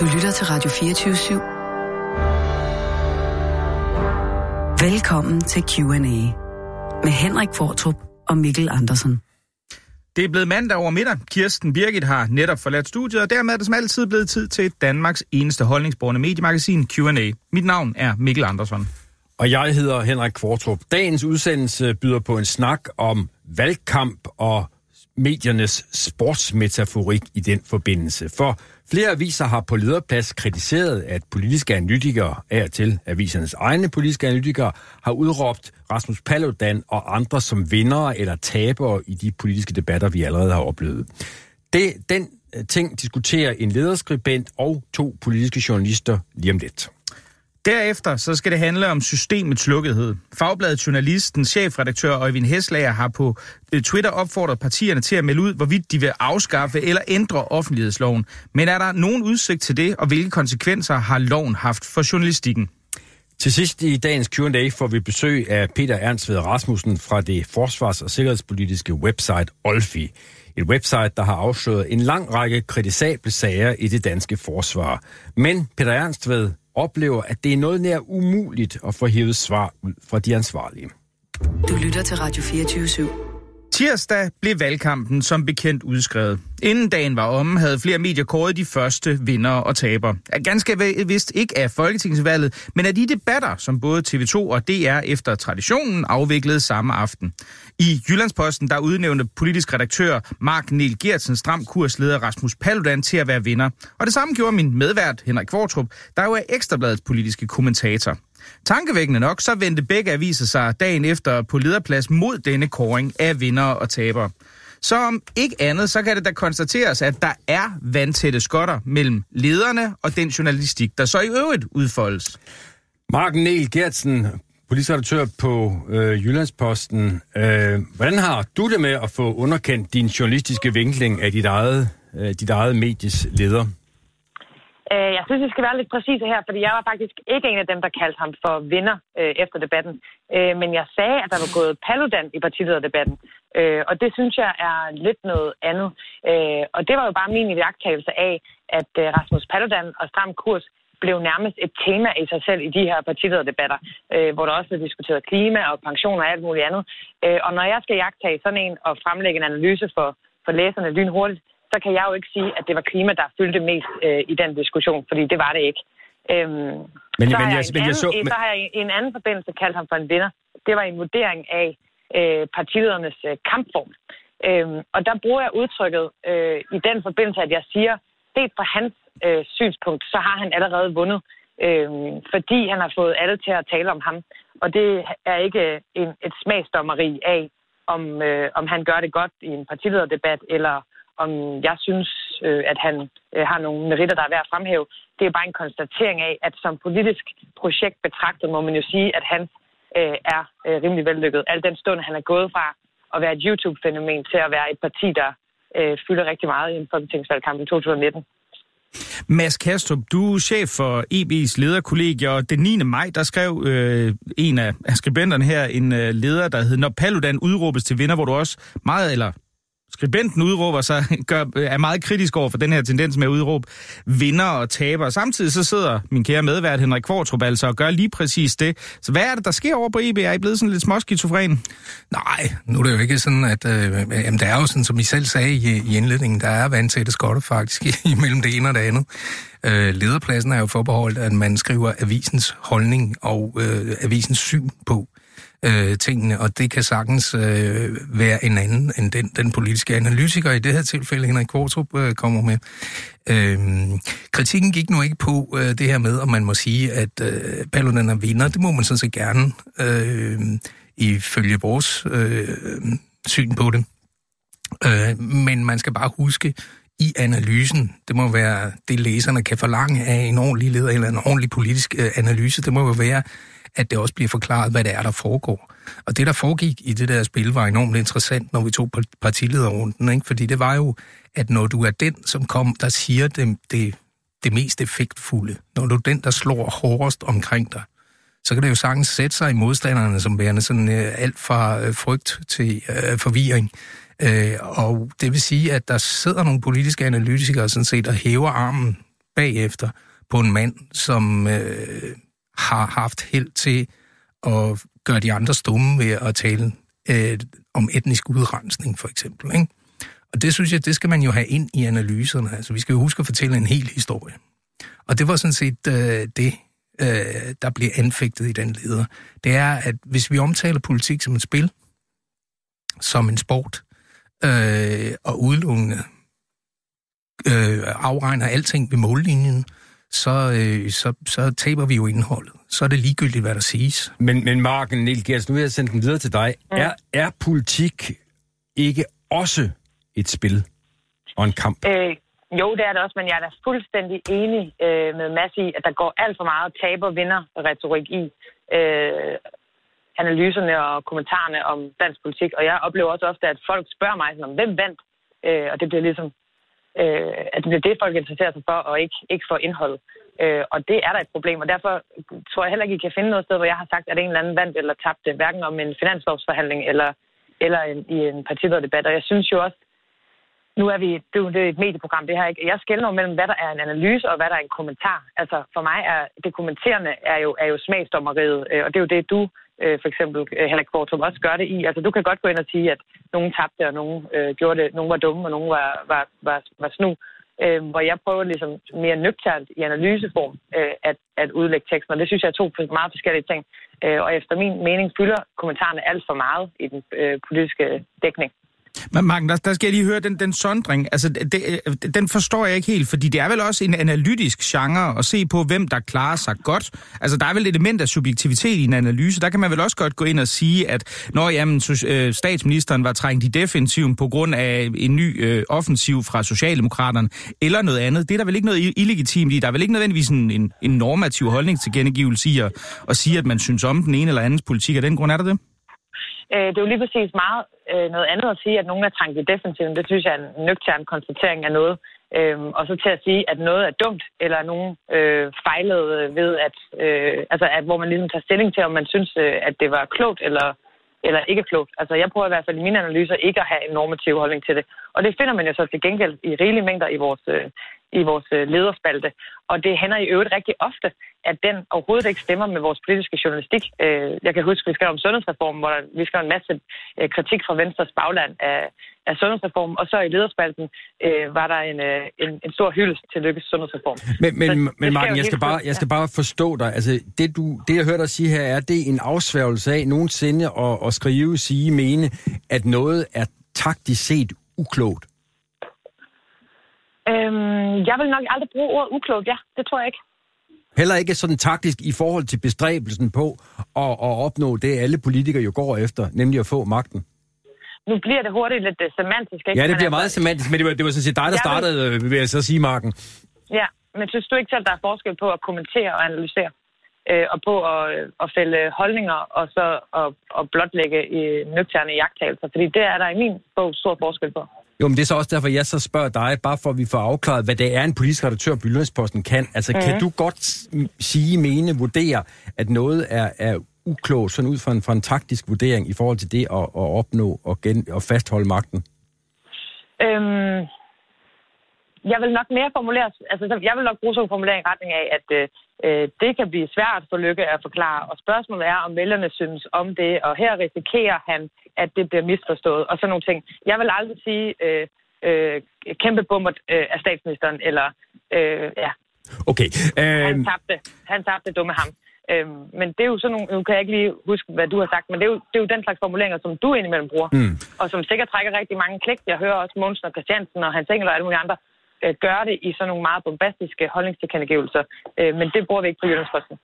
Du lytter til Radio 24 /7. Velkommen til Q&A med Henrik Fortrup og Mikkel Andersen. Det er blevet mandag over middag. Kirsten Birgit har netop forladt studiet, og dermed er det som altid blevet tid til Danmarks eneste holdningsborgende mediemagasin Q&A. Mit navn er Mikkel Andersen. Og jeg hedder Henrik Kvartrup. Dagens udsendelse byder på en snak om valgkamp og mediernes sportsmetaforik i den forbindelse. For flere aviser har på lederplads kritiseret, at politiske analytikere, af til avisernes egne politiske analytikere, har udråbt Rasmus Paludan og andre som vinder eller tabere i de politiske debatter, vi allerede har oplevet. Det, den øh, ting diskuterer en lederskribent og to politiske journalister lige om lidt. Derefter så skal det handle om systemets lukkethed. Fagbladet Journalisten, chefredaktør Øjvind Heslager har på øh, Twitter opfordret partierne til at melde ud, hvorvidt de vil afskaffe eller ændre offentlighedsloven. Men er der nogen udsigt til det, og hvilke konsekvenser har loven haft for journalistikken? Til sidst i dagens Q&A får vi besøg af Peter Ernst ved Rasmussen fra det forsvars- og sikkerhedspolitiske website Olfi. Et website, der har afsløret en lang række kritisable sager i det danske forsvar. Men Peter Ernst ved oplever, at det er noget nær umuligt at få hævet svar ud fra de ansvarlige. Du lytter til Radio 24 /7. Tirsdag blev valgkampen som bekendt udskrevet. Inden dagen var omme, havde flere medier kåret de første vinder og taber. Ganske vist ikke af Folketingsvalget, men af de debatter, som både TV2 og DR efter traditionen afviklede samme aften. I Jyllandsposten, der udnævnte politisk redaktør Mark Niel Gertsen stram kursleder Rasmus Paludan til at være vinder. Og det samme gjorde min medvært Henrik Kvartrup, der jo er Ekstrabladets politiske kommentator. Tankevækkende nok, så vendte begge aviser sig dagen efter på lederplads mod denne koring af vinder og tabere. Så om ikke andet, så kan det da konstateres, at der er vandtætte skotter mellem lederne og den journalistik, der så i øvrigt udfoldes. Mark Niel Gertsen, redaktør på øh, Jyllandsposten. Øh, hvordan har du det med at få underkendt din journalistiske vinkling af dit eget, øh, dit eget medies leder? Øh, jeg synes, vi skal være lidt præcise her, fordi jeg var faktisk ikke en af dem, der kaldte ham for vinder øh, efter debatten. Øh, men jeg sagde, at der var gået Paludan i partilederdebatten. Øh, og det synes jeg er lidt noget andet. Øh, og det var jo bare min iagttagelse af, at øh, Rasmus Paludan og Stram Kurs blev nærmest et tema i sig selv i de her partilederdebatter, øh, hvor der også blev diskuteret klima og pension og alt muligt andet. Øh, og når jeg skal jagtage sådan en og fremlægge en analyse for, for læserne lynhurtigt, så kan jeg jo ikke sige, at det var klima, der fyldte mest øh, i den diskussion, fordi det var det ikke. Øhm, men, så, men, har jeg, men jeg så, men... så har jeg i en anden forbindelse kaldt ham for en vinder. Det var en vurdering af øh, partiledernes øh, kampform. Øhm, og der bruger jeg udtrykket øh, i den forbindelse, at jeg siger, set fra hans øh, synspunkt, så har han allerede vundet, øh, fordi han har fået alle til at tale om ham. Og det er ikke en, et smagsdommeri af, om, øh, om han gør det godt i en partilederdebat, eller om jeg synes, øh, at han øh, har nogle meritter, der er værd at fremhæve. Det er bare en konstatering af, at som politisk projekt betragtet, må man jo sige, at han øh, er øh, rimelig vellykket. Al den stund, han er gået fra at være et YouTube-fænomen til at være et parti, der øh, fylder rigtig meget i en folketingsvalgkamp i 2019. Mads Kastrup, du er chef for EB's lederkollegier, og den 9. maj, der skrev øh, en af skribenterne her en øh, leder, der hed Når Paludan udråbes til vinder, hvor du også meget, eller Skribenten udråber sig, gør, er meget kritisk over for den her tendens med at udråbe vinder og taber. Samtidig så sidder min kære medvært Henrik Kvartrup altså og gør lige præcis det. Så hvad er det, der sker over på IB? Er I blevet sådan lidt småskizofren? Nej, nu er det jo ikke sådan, at øh, jamen, der er jo sådan, som I selv sagde i, i indledningen, der er vandtætte skotter faktisk imellem det ene og det andet. Øh, lederpladsen er jo forbeholdt, at man skriver avisens holdning og øh, avisens syn på øh, tingene, og det kan sagtens øh, være en anden end den, den politiske analytiker, i det her tilfælde Henrik Kvartrup, øh, kommer med. Øhm, kritikken gik nu ikke på øh, det her med, om man må sige, at øh, Paludan er vinder. Det må man sådan set gerne, øh, ifølge vores øh, syn på det. Øh, men man skal bare huske, i analysen, det må være det, læserne kan forlange af en ordentlig leder eller en ordentlig politisk øh, analyse, det må jo være, at det også bliver forklaret, hvad det er, der foregår. Og det, der foregik i det der spil, var enormt interessant, når vi tog partilederrunden, ikke? fordi det var jo, at når du er den, som kom, der siger det, det, det mest effektfulde, når du er den, der slår hårdest omkring dig, så kan det jo sagtens sætte sig i modstanderne som værende sådan øh, alt fra øh, frygt til øh, forvirring. Øh, og det vil sige, at der sidder nogle politiske analytikere sådan set og hæver armen bagefter på en mand, som øh, har haft held til at gøre de andre stumme ved at tale øh, om etnisk udrensning, for eksempel. Ikke? Og det synes jeg, det skal man jo have ind i analyserne. Altså, vi skal jo huske at fortælle en hel historie. Og det var sådan set øh, det, øh, der bliver anfægtet i den leder. Det er, at hvis vi omtaler politik som et spil, som en sport, øh, og udelukkende øh, afregner alting ved mållinjen, så, øh, så, så taber vi jo indholdet. Så er det ligegyldigt, hvad der siges. Men, men Marken Niel Gers, nu vil jeg sende den videre til dig. Mm. Er, er politik ikke også et spil og en kamp? Øh, jo, det er det også, men jeg er da fuldstændig enig øh, med Mads i, at der går alt for meget taber-vinder-retorik i øh, analyserne og kommentarerne om dansk politik. Og jeg oplever også ofte, at folk spørger mig, sådan, om hvem vandt? Øh, og det bliver ligesom, øh, at det er det, folk interesserer sig for, og ikke, ikke for indholdet. Øh, og det er der et problem, og derfor tror jeg heller ikke, I kan finde noget sted, hvor jeg har sagt, at en eller anden vandt eller tabte, hverken om en finanslovsforhandling eller, eller en, i en partilederdebat. Og jeg synes jo også, nu er vi, det er jo et medieprogram, det her ikke. Jeg skældner mellem, hvad der er en analyse og hvad der er en kommentar. Altså for mig er det kommenterende er jo, er jo smagsdommeriet, øh, og det er jo det, du øh, for eksempel øh, Henrik Kvartum også gør det i. Altså du kan godt gå ind og sige, at nogen tabte, og nogen øh, gjorde det, nogen var dumme, og nogen var, var, var, var snu. Øh, hvor jeg prøver ligesom mere nøgternt i analyseform øh, at, at udlægge teksten, og det synes jeg er to meget forskellige ting. Øh, og efter min mening fylder kommentarerne alt for meget i den øh, politiske dækning. Men Marken, der, der skal jeg lige høre den, den sondring. Altså, det, øh, den forstår jeg ikke helt, fordi det er vel også en analytisk genre at se på, hvem der klarer sig godt. Altså, der er vel et element af subjektivitet i en analyse. Der kan man vel også godt gå ind og sige, at når jamen, øh, statsministeren var trængt i defensiven på grund af en ny øh, offensiv fra Socialdemokraterne, eller noget andet. Det er der vel ikke noget illegitimt i. Der er vel ikke nødvendigvis en, en, en normativ holdning til gengivelse i at, at sige, at man synes om den ene eller andens politik. Af den grund er der det? Øh, det er jo lige præcis meget øh, noget andet at sige, at nogen er trængt i defensiven. Det synes jeg er en nøgtern konstatering af noget. Øhm, og så til at sige, at noget er dumt, eller nogen øh, fejlede ved, at, øh, altså at hvor man ligesom tager stilling til, om man synes, øh, at det var klogt eller, eller ikke klogt. Altså jeg prøver i hvert fald i mine analyser ikke at have en normativ holdning til det. Og det finder man jo så til gengæld i rigelige mængder i vores, øh, i vores øh, lederspalte. Og det hænder i øvrigt rigtig ofte, at den overhovedet ikke stemmer med vores politiske journalistik. Øh, jeg kan huske, at vi skrev om sundhedsreformen, hvor vi skrev en masse øh, kritik fra Venstres bagland af, af sundhedsreformen, og så i lederspalten var der en, en, en stor hyldest til Lykkes sundhedsreform. Men, men, men Martin, jeg skal, bare, jeg skal bare forstå dig. Altså, det, du, det, jeg hørte dig sige her, er det en afsværgelse af nogensinde at, at skrive, sige, mene, at noget er taktisk set uklogt? Øhm, jeg vil nok aldrig bruge ordet uklogt, ja. Det tror jeg ikke. Heller ikke sådan taktisk i forhold til bestræbelsen på at, at opnå det, alle politikere jo går efter, nemlig at få magten. Nu bliver det hurtigt lidt uh, semantisk, ikke? Ja, det bliver meget altså, semantisk, men det var, det var sådan set dig, der startede, vil... Øh, vil jeg så sige, Marken. Ja, men synes du ikke selv, der er forskel på at kommentere og analysere? Øh, og på at, at fælde holdninger og så at, at blotlægge i nøgterne jagttagelser? Fordi det er der i min bog stor forskel på. Jo, men det er så også derfor, jeg så spørger dig, bare for at vi får afklaret, hvad det er, en politisk redaktør på Jyllandsposten kan. Altså, mm. kan mhm. du godt sige, mene, vurdere, at noget er, er uklogt, sådan ud fra en, fra en taktisk vurdering i forhold til det at, at opnå og, gen, og fastholde magten? Øhm, jeg vil nok mere formulere, altså jeg vil nok bruge sådan en formulering i retning af, at øh, øh, det kan blive svært for Lykke at forklare, og spørgsmålet er, om vælgerne synes om det, og her risikerer han, at det bliver misforstået, og sådan nogle ting. Jeg vil aldrig sige øh, øh, kæmpe bummer øh, af statsministeren, eller øh, ja. Okay. Øh... Han tabte. Han tabte dumme ham. Øhm, men det er jo sådan nogle, nu kan jeg ikke lige huske, hvad du har sagt, men det er jo, det er jo den slags formuleringer, som du indimellem bruger, mm. og som sikkert trækker rigtig mange klik. Jeg hører også Mogensen og Christiansen og Hans Engel og alle mulige andre øh, gøre det i sådan nogle meget bombastiske holdningstilkendegivelser. Øh, men det bruger vi ikke på Jyllandsposten.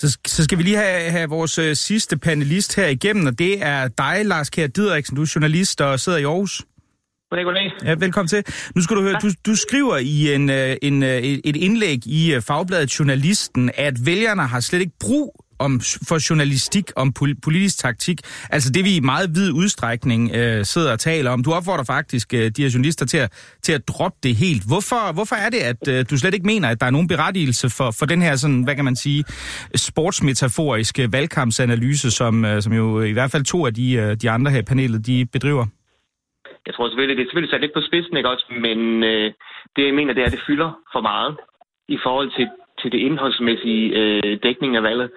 Så, så skal vi lige have, have vores øh, sidste panelist her igennem, og det er dig, Lars Kjær Didriksen. Du er journalist og sidder i Aarhus. Goddag, goddag. Ja, velkommen til. Nu skal du høre, du, du skriver i en, øh, en, et indlæg i Fagbladet Journalisten, at vælgerne har slet ikke brug om, for journalistik, om politisk taktik. Altså det, vi i meget vid udstrækning øh, sidder og taler om. Du opfordrer faktisk øh, de her journalister til at, til at droppe det helt. Hvorfor, hvorfor er det, at øh, du slet ikke mener, at der er nogen berettigelse for, for den her, sådan, hvad kan man sige, sportsmetaforiske valgkampsanalyse, som, øh, som jo i hvert fald to af de, øh, de andre her i panelet, de bedriver? Jeg tror selvfølgelig, det er selvfølgelig sat lidt på spidsen, ikke også? Men øh, det, jeg mener, det er, at det fylder for meget. i forhold til, til det indholdsmæssige øh, dækning af valget.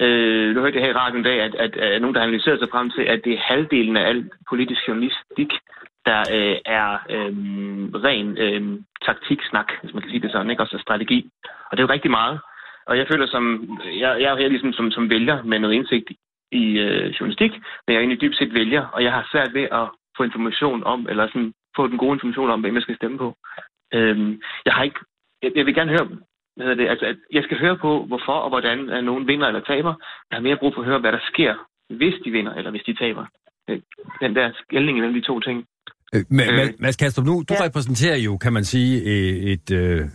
Øh, nu hørte jeg her i radioen i dag, at, at, at nogen, der analyserer sig frem til, at det er halvdelen af al politisk journalistik, der øh, er øh, ren øh, taktiksnak, hvis man kan sige det sådan, ikke? også strategi. Og det er jo rigtig meget. Og jeg føler som, jeg, jeg er her ligesom som, som vælger med noget indsigt i øh, journalistik, men jeg er egentlig dybt set vælger, og jeg har svært ved at få information om, eller sådan få den gode information om, hvem jeg skal stemme på. Øh, jeg har ikke, jeg, jeg vil gerne høre, hvad hedder det, altså, at jeg skal høre på, hvorfor og hvordan at nogen vinder eller taber. Jeg har mere brug for at høre, hvad der sker, hvis de vinder, eller hvis de taber. Øh, den der skældning mellem de to ting. Øh, men, øh, Mads Kastrup, nu, du ja. repræsenterer jo, kan man sige, et, et,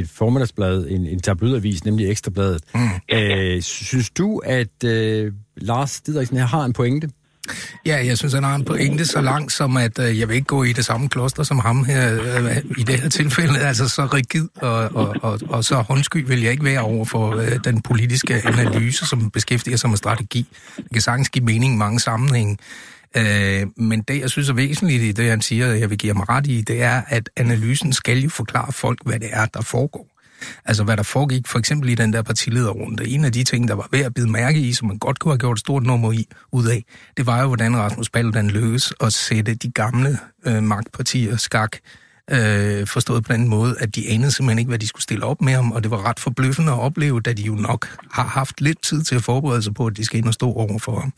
et formiddagsblad, en, en tabloidavis, nemlig Ekstrabladet. Mm. Øh, synes du, at øh, Lars Didriksen her har en pointe? Ja, jeg synes, han har en pointe så langt, som at øh, jeg vil ikke gå i det samme kloster som ham her øh, i det her tilfælde. Altså så rigid og, og, og, og så håndsky vil jeg ikke være over for øh, den politiske analyse, som beskæftiger sig med strategi. Det kan sagtens give mening i mange sammenhænge. Øh, men det, jeg synes er væsentligt i det, han siger, jeg vil give ham ret i, det er, at analysen skal jo forklare folk, hvad det er, der foregår. Altså, hvad der foregik for eksempel i den der partilederrunde. En af de ting, der var ved at bide mærke i, som man godt kunne have gjort et stort nummer i, ud af, det var jo, hvordan Rasmus Paludan løs at sætte de gamle øh, magtpartier skak øh, forstået på den måde, at de anede simpelthen ikke, hvad de skulle stille op med ham, og det var ret forbløffende at opleve, da de jo nok har haft lidt tid til at forberede sig på, at de skal ind og stå over for ham.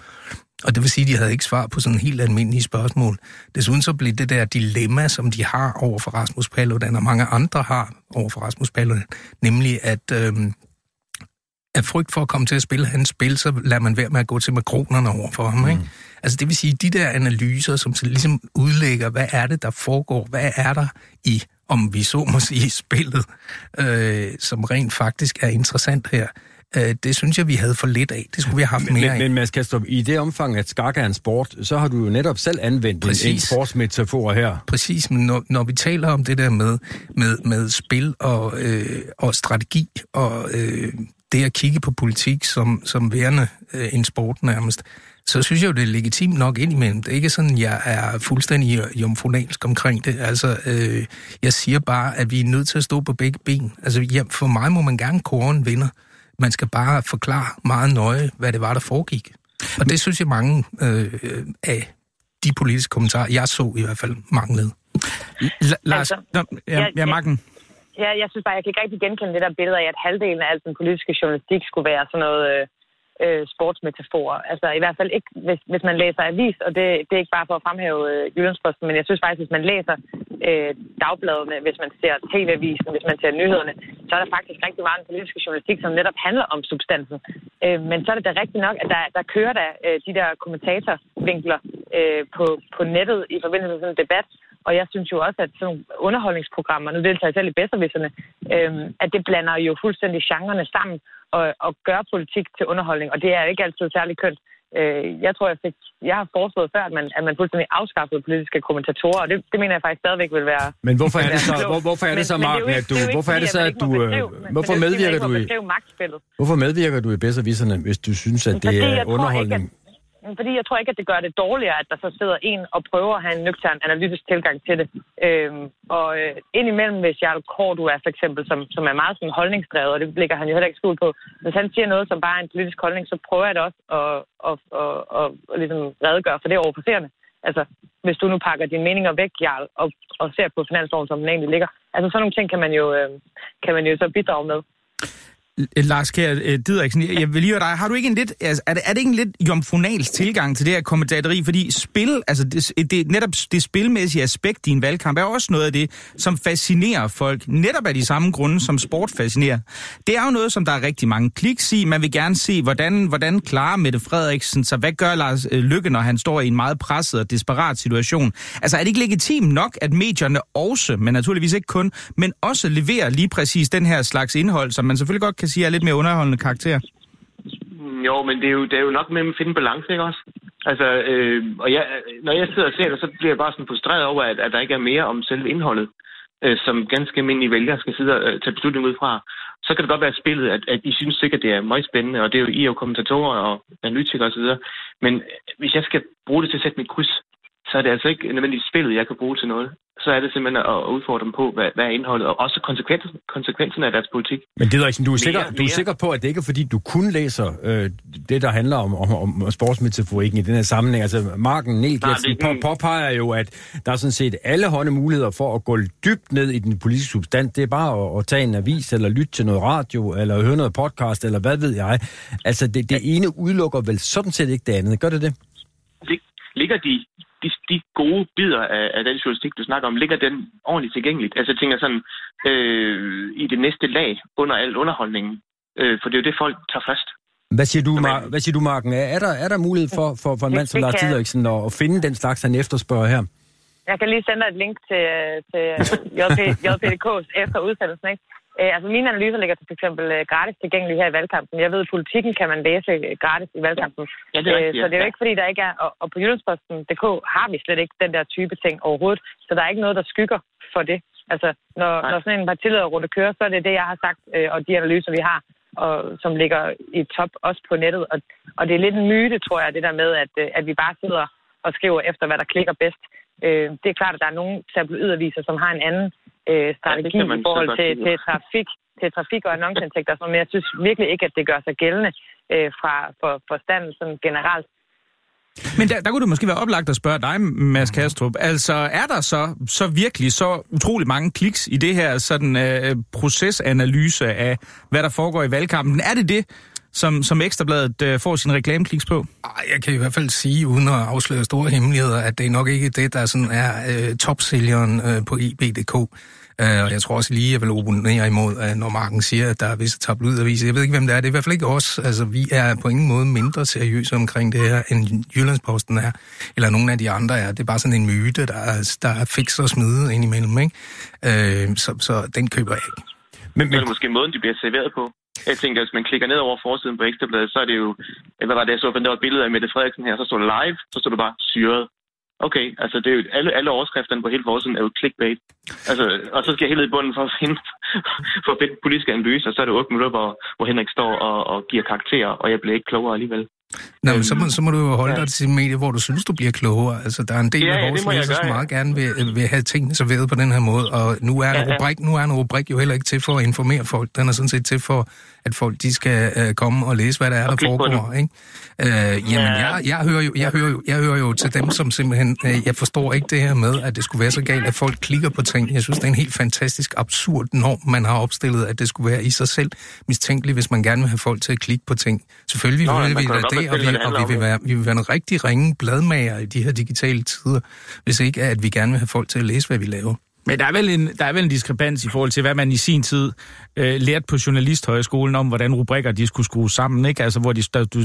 Og det vil sige, at de havde ikke svar på sådan helt almindelige spørgsmål. Desuden så blev det der dilemma, som de har over for Rasmus Paludan, og mange andre har over for Rasmus Paludan, nemlig at øh, af frygt for at komme til at spille hans spil, så lader man være med at gå til makronerne over for ham. Ikke? Mm. Altså det vil sige, de der analyser, som ligesom udlægger, hvad er det, der foregår, hvad er der i, om vi så må sige, spillet, øh, som rent faktisk er interessant her, øh, det synes jeg, vi havde for lidt af. Det skulle vi have haft mere men, af. Men Mads Kastrup, i det omfang, at skak er en sport, så har du jo netop selv anvendt Præcis. en sportsmetafor her. Præcis, men når, når vi taler om det der med, med, med spil og, øh, og strategi og øh, det at kigge på politik som, som værende øh, en sport nærmest, så synes jeg jo, det er legitimt nok indimellem. Det er ikke sådan, jeg er fuldstændig jomfronalsk omkring det. Altså, øh, jeg siger bare, at vi er nødt til at stå på begge ben. Altså, ja, for mig må man gerne kåre en vinder. Man skal bare forklare meget nøje, hvad det var, der foregik. Og det synes jeg mange øh, af de politiske kommentarer, jeg så i hvert fald, manglede. L- Lars, altså, ja, ja, ja, Marken. Ja, jeg synes bare, jeg kan ikke rigtig genkende det der billede af, at halvdelen af al den politiske journalistik skulle være sådan noget øh, øh, sportsmetaforer. Altså i hvert fald ikke, hvis, hvis man læser avis, og det, det er ikke bare for at fremhæve øh, Jyllandsposten, men jeg synes faktisk, hvis man læser øh, dagbladene, hvis man ser TV-avisen, hvis man ser nyhederne, så er der faktisk rigtig meget politiske journalistik, som netop handler om substansen. Øh, men så er det da rigtigt nok, at der, der kører der øh, de der kommentatorvinkler øh, på, på nettet i forbindelse med sådan en debat, og jeg synes jo også, at sådan underholdningsprogrammer, nu deltager jeg selv i bedstervisserne, øhm, at det blander jo fuldstændig genrerne sammen og, og gør politik til underholdning, og det er ikke altid særlig kønt. Øh, jeg tror, jeg, fik, jeg har foreslået før, at man, at man fuldstændig afskaffede politiske kommentatorer, og det, det mener jeg faktisk stadigvæk vil være... Men hvorfor er det så, hvor, hvorfor er det så, Mark, at du... Hvorfor er det så, at du... Hvorfor medvirker du i... Hvorfor medvirker du i bedservisserne, hvis du synes, at det er underholdning? Fordi jeg tror ikke, at det gør det dårligere, at der så sidder en og prøver at have en nøgtern analytisk tilgang til det. Øhm, og øh, indimellem, hvis Jarl Kordu er for eksempel, som, som er meget sådan holdningsdrevet, og det ligger han jo heller ikke skuld på, hvis han siger noget, som bare er en politisk holdning, så prøver jeg det også at, at, at, at, at ligesom redegøre for det over passerende. Altså, hvis du nu pakker dine meninger væk, Jarl, og, og ser på finansloven, som den egentlig ligger. Altså, sådan nogle ting kan man jo, øh, kan man jo så bidrage med. Lars Kjær øh, Didriksen, jeg vil lige høre dig. Har du ikke en lidt, altså, er, det, er det ikke en lidt jomfronals tilgang til det her kommentateri? Fordi spil, altså det, det, netop det spilmæssige aspekt i en valgkamp er også noget af det, som fascinerer folk. Netop af de samme grunde, som sport fascinerer. Det er jo noget, som der er rigtig mange kliks i. Man vil gerne se, hvordan, hvordan klarer Mette Frederiksen så hvad gør Lars øh, Lykke, når han står i en meget presset og desperat situation? Altså er det ikke legitimt nok, at medierne også, men naturligvis ikke kun, men også leverer lige præcis den her slags indhold, som man selvfølgelig godt kan sige er lidt mere underholdende karakter. Jo, men det er jo, det er jo nok med at finde balance, ikke også? Altså, øh, og jeg, når jeg sidder og ser det, så bliver jeg bare sådan frustreret over, at, at der ikke er mere om selve indholdet, øh, som ganske almindelige vælgere skal sidde og øh, tage beslutning ud fra. Så kan det godt være spillet, at, at I synes sikkert, det er meget spændende, og det er jo I er jo kommentatorer og analytikere osv. Men hvis jeg skal bruge det til at sætte mit kryds, så er det altså ikke nødvendigvis spillet, jeg kan bruge til noget. Så er det simpelthen at udfordre dem på, hvad, hvad er indholdet, og også konsekvensen, konsekvensen af deres politik. Men det er ikke, du er, sikker, Mere- du er sikker på, at det ikke er, fordi du kun læser øh, det, der handler om, om, om sportsmetaforikken i den her sammenhæng. Altså, Marken Nelglætsen Nej, på, påpeger jo, at der er sådan set alle hånde muligheder for at gå dybt ned i den politiske substans. Det er bare at, at tage en avis, eller lytte til noget radio, eller høre noget podcast, eller hvad ved jeg. Altså, det, det ene udelukker vel sådan set ikke det andet. Gør det det? Lig- Ligger de, de, de gode bidder af, af den journalistik, du snakker om, ligger den ordentligt tilgængeligt? Altså jeg tænker sådan, øh, i det næste lag under al underholdningen. Øh, for det er jo det, folk tager først. Hvad siger du, Mar- hvad siger du Marken? Er, er, der, er der mulighed for, for, for en mand som Lars Didriksen at, at finde den slags, han efterspørger her? Jeg kan lige sende dig et link til, til JP, JPDK's efter udsendelsen. Ikke? Øh, altså mine analyser ligger til f.eks. gratis tilgængelige her i valgkampen. Jeg ved, at politikken kan man læse øh, gratis i valgkampen. Ja, det er rigtigt, Øh, så det er jo ja. ikke, fordi der ikke er... Og, og på Jyllandsposten.dk har vi slet ikke den der type ting overhovedet. Så der er ikke noget, der skygger for det. Altså, når, Nej. når sådan en partilederrunde kører, så er det det, jeg har sagt, øh, og de analyser, vi har, og, som ligger i top også på nettet. Og, og det er lidt en myte, tror jeg, det der med, at, øh, at vi bare sidder og skriver efter, hvad der klikker bedst. Øh, det er klart, at der er nogle tabloidaviser, som har en anden øh, strategi man i forhold til, til trafik til trafik og annonceindtægter, men jeg synes virkelig ikke, at det gør sig gældende øh, fra, for, for standen sådan generelt. Men der, der kunne det måske være oplagt at spørge dig, Mads Kastrup. Altså, er der så, så virkelig så utrolig mange kliks i det her sådan øh, procesanalyse af, hvad der foregår i valgkampen? Er det det, som, som Ekstrabladet øh, får sin reklamekliks på? Ej, Jeg kan i hvert fald sige, uden at afsløre store hemmeligheder, at det er nok ikke det, der sådan er øh, topsælgeren øh, på eb.dk. Øh, og jeg tror også lige, jeg vil opponere imod, at når Marken siger, at der er visse tabloidaviser. Jeg ved ikke, hvem det er. Det er i hvert fald ikke os. Altså, vi er på ingen måde mindre seriøse omkring det her, end Jyllandsposten er, eller nogle af de andre er. Det er bare sådan en myte, der er, der er fix og smide indimellem, ikke? Øh, så, så den køber jeg ikke. Men, Men... Eller måske måden, de bliver serveret på. Jeg tænker, hvis man klikker ned over forsiden på Ekstrabladet, så er det jo... Øh, hvad var det, jeg så? Der var et billede af Mette Frederiksen her, så stod det live, så stod det bare syret. Okay, altså det er jo, alle, alle overskrifterne på hele forsiden er jo clickbait. Altså, og så skal jeg helt i bunden for at finde, for at finde politiske analyser, så er det 8 minutter, hvor, hvor Henrik står og, og giver karakterer, og jeg bliver ikke klogere alligevel. Nå, men så, må, så må du jo holde ja. dig til medier, hvor du synes, du bliver klogere. Altså, der er en del Ja, af ja, vores jeg læsere, som ja. meget gerne vil, vil have tingene serveret på den her måde, og nu er, Ja, ja. rubrik, nu er en rubrik jo heller ikke til for at informere folk. Den er sådan set til for, at folk de skal uh, komme og læse, hvad der er, der foregår. Ikke? Uh, jamen, Ja. jeg, jeg, hører jo, jeg, hører jo, jeg hører jo til dem, som simpelthen... Uh, jeg forstår ikke det her med, at det skulle være så galt, at folk klikker på ting. Jeg synes, det er en helt fantastisk absurd norm, man har opstillet, at det skulle være i sig selv mistænkeligt, hvis man gerne vil have folk til at klikke på ting. Selvfølgelig Nå, vil vi da det, og vi, det og vi vil være, vi vil være en rigtig ringe bladmager i de her digitale tider, hvis ikke at vi gerne vil have folk til at læse, hvad vi laver. Men der er vel en, der er vel en diskrepans i forhold til, hvad man i sin tid øh, lærte på Journalisthøjskolen om, hvordan rubrikker de skulle skrues sammen, ikke? Altså, hvor de,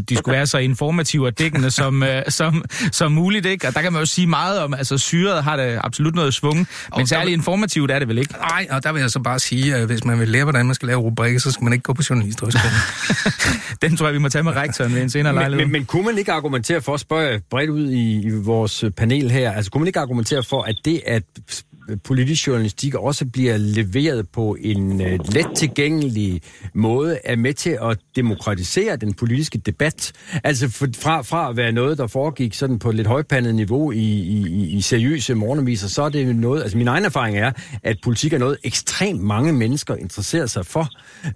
de skulle være så informative og dækkende som, øh, som, som muligt, ikke? Og der kan man jo sige meget om, altså syret har det absolut noget svung, men særligt informativt er det vel ikke? Nej, og der vil jeg så bare sige, at hvis man vil lære, hvordan man skal lave rubrikker, så skal man ikke gå på journalisthøjskolen. Den tror jeg, vi må tage med rektoren ved en senere Men, lejlighed. men, men kunne man ikke argumentere for, at spørge bredt ud i, i vores panel her, altså kunne man ikke argumentere for, at det, at politisk journalistik også bliver leveret på en uh, let tilgængelig måde, er med til at demokratisere den politiske debat? Altså fra, fra at være noget, der foregik sådan på et lidt højpandet niveau i, i, i- seriøse morgenaviser, så er det noget, altså min egen erfaring er, at politik er noget ekstremt mange mennesker interesserer sig for,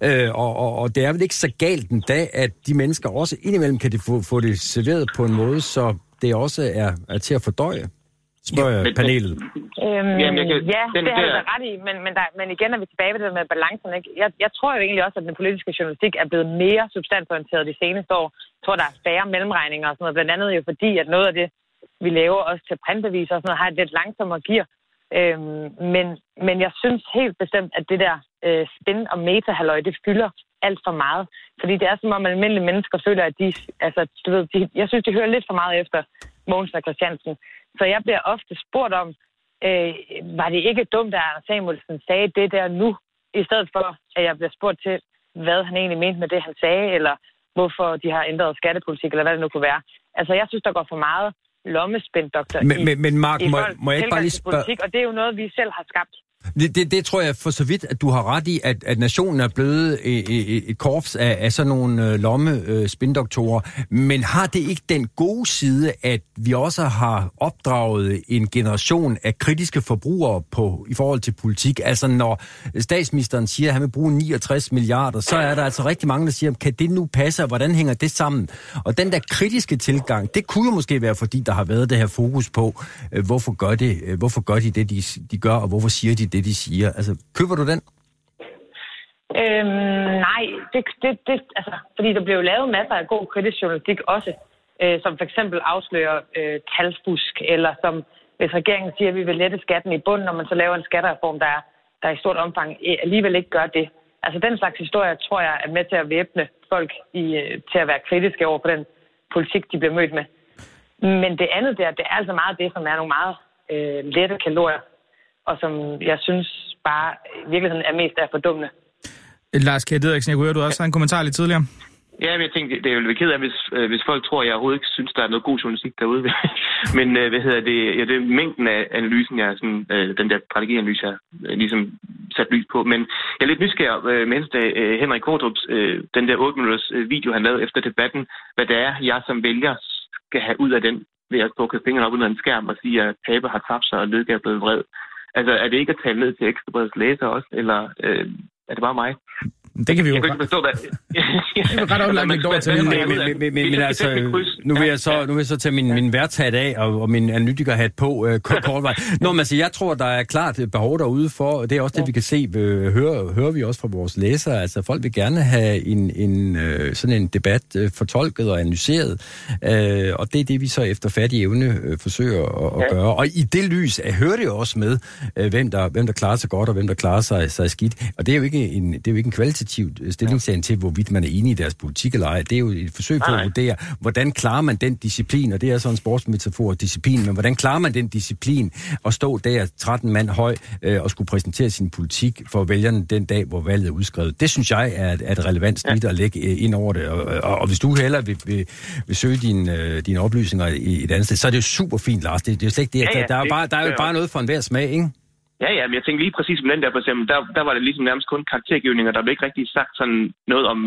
øh, og, og, og det er vel ikke så galt en dag, at de mennesker også indimellem kan de få, få det serveret på en måde, så det også er, er til at fordøje, spørger men- jeg men- panelet. Øhm, Jamen, jeg kan- ja, den det har du da ret i, men, men, der, men igen er vi tilbage ved det med balancen. Ikke? Jeg, jeg tror jo egentlig også, at den politiske journalistik er blevet mere substansorienteret de seneste år. Jeg tror, der er færre mellemregninger og sådan noget, blandt andet jo fordi, at noget af det, vi laver også til printbeviser og sådan noget, har et lidt langsommere gear. Øhm, men, men jeg synes helt bestemt, at det der øh, spin og meta det fylder alt for meget. Fordi det er som om, at almindelige mennesker føler, at de, altså, du ved, de, jeg synes, de hører lidt for meget efter Mogensen og Christiansen. Så jeg bliver ofte spurgt om, øh, var det ikke dumt, at Anders Samuelsen sagde det der nu, i stedet for, at jeg bliver spurgt til, hvad han egentlig mente med det, han sagde, eller hvorfor de har ændret skattepolitik, eller hvad det nu kunne være. Altså, jeg synes, der går for meget lommespændt, doktor, Men, men, men Mark, i må, må jeg ikke bare lige spørge... politik, og det er jo noget, vi selv har skabt. Det, det, det tror jeg for så vidt, at du har ret i, at, at nationen er blevet et, et, et korps af, af sådan nogle øh, lomme øh, spindoktorer. Men har det ikke den gode side, at vi også har opdraget en generation af kritiske forbrugere på i forhold til politik? Altså når statsministeren siger, at han vil bruge 69 milliarder, så er der altså rigtig mange, der siger, kan det nu passe, og hvordan hænger det sammen? Og den der kritiske tilgang, det kunne jo måske være, fordi der har været det her fokus på, øh, hvorfor gør, det, øh, hvorfor gør de det, de, de gør, og hvorfor siger de det, de siger. Altså, køber du den? Øhm, nej, det, det, det, altså, fordi der blev lavet masser af god kritisk journalistik også, øh, som for eksempel afslører øh, talfusk, eller som hvis regeringen siger, at vi vil lette skatten i bunden, når man så laver en skattereform, der, der i stort omfang øh, alligevel ikke gør det. Altså den slags historier, tror jeg, er med til at væbne folk i, øh, til at være kritiske over for den politik, de bliver mødt med. Men det andet der, det er altså meget det, som er nogle meget øh, lette kalorier, og som jeg synes bare i virkeligheden er mest af fordummende. Lars Kjær Didriksen, jeg kunne høre, du også har en kommentar lidt tidligere. Ja, men jeg tænkte, det er jo ked af, hvis, øh, hvis folk tror, at jeg overhovedet ikke synes, der er noget god journalistik derude. men øh, hvad hedder det, ja, det er mængden af analysen, jeg sådan, øh, den der strategianalyse, jeg øh, ligesom sat lys på. Men jeg er lidt nysgerrig, øh, mens det, øh, Henrik Kortrups, øh, den der 8 minutters øh, video, han lavede efter debatten, hvad det er, jeg som vælger skal have ud af den, ved at bukke fingrene op under en skærm og sige, at Pape har tabt sig, og Lødke er blevet vred. Altså, er det ikke at tale ned til Ekstrabladets læser også, eller øh, er det bare mig? Det kan vi jo Jeg kan ikke forstå, hvad... Det er ret oplagt lægge over til Men, men, men, men, men, men altså, nu vil jeg så, nu vil jeg så tage min, min værtshat af og, og min analytikerhat på øh, kort, kort vej. Nå, men altså, jeg tror, der er klart behov derude for, det er også det, vi kan se, øh, hører, hører vi også fra vores læsere, altså folk vil gerne have en, en øh, sådan en debat øh, fortolket og analyseret, øh, og det er det, vi så efter fattig evne øh, forsøger at, at gøre. Og i det lys øh, hører det jo også med, øh, hvem, der, hvem der klarer sig godt og hvem der klarer sig, sig skidt. Og det er jo ikke en, det er jo ikke en kvalitativ stillingtagen til, hvorvidt man er enig i deres politik eller ej. Det er jo et forsøg på at vurdere, hvordan klarer man den disciplin, og det er så en sportsmetafor, disciplin, men hvordan klarer man den disciplin at stå der 13 mand høj øh, og skulle præsentere sin politik for vælgerne den dag, hvor valget er udskrevet. Det synes jeg er er et relevant snit at lægge øh, ind over det, og, og, og hvis du heller vil, vil, vil søge dine, øh, dine oplysninger i et andet sted, så er det jo super fint, Lars. Det, det er jo slet ikke det. Ja, ja, der, der, er bare, der er jo bare noget for enhver smag, ikke? Ja, ja, men jeg tænkte lige præcis om den der, for eksempel, der, der var det ligesom nærmest kun karaktergivning, og der blev ikke rigtig sagt sådan noget om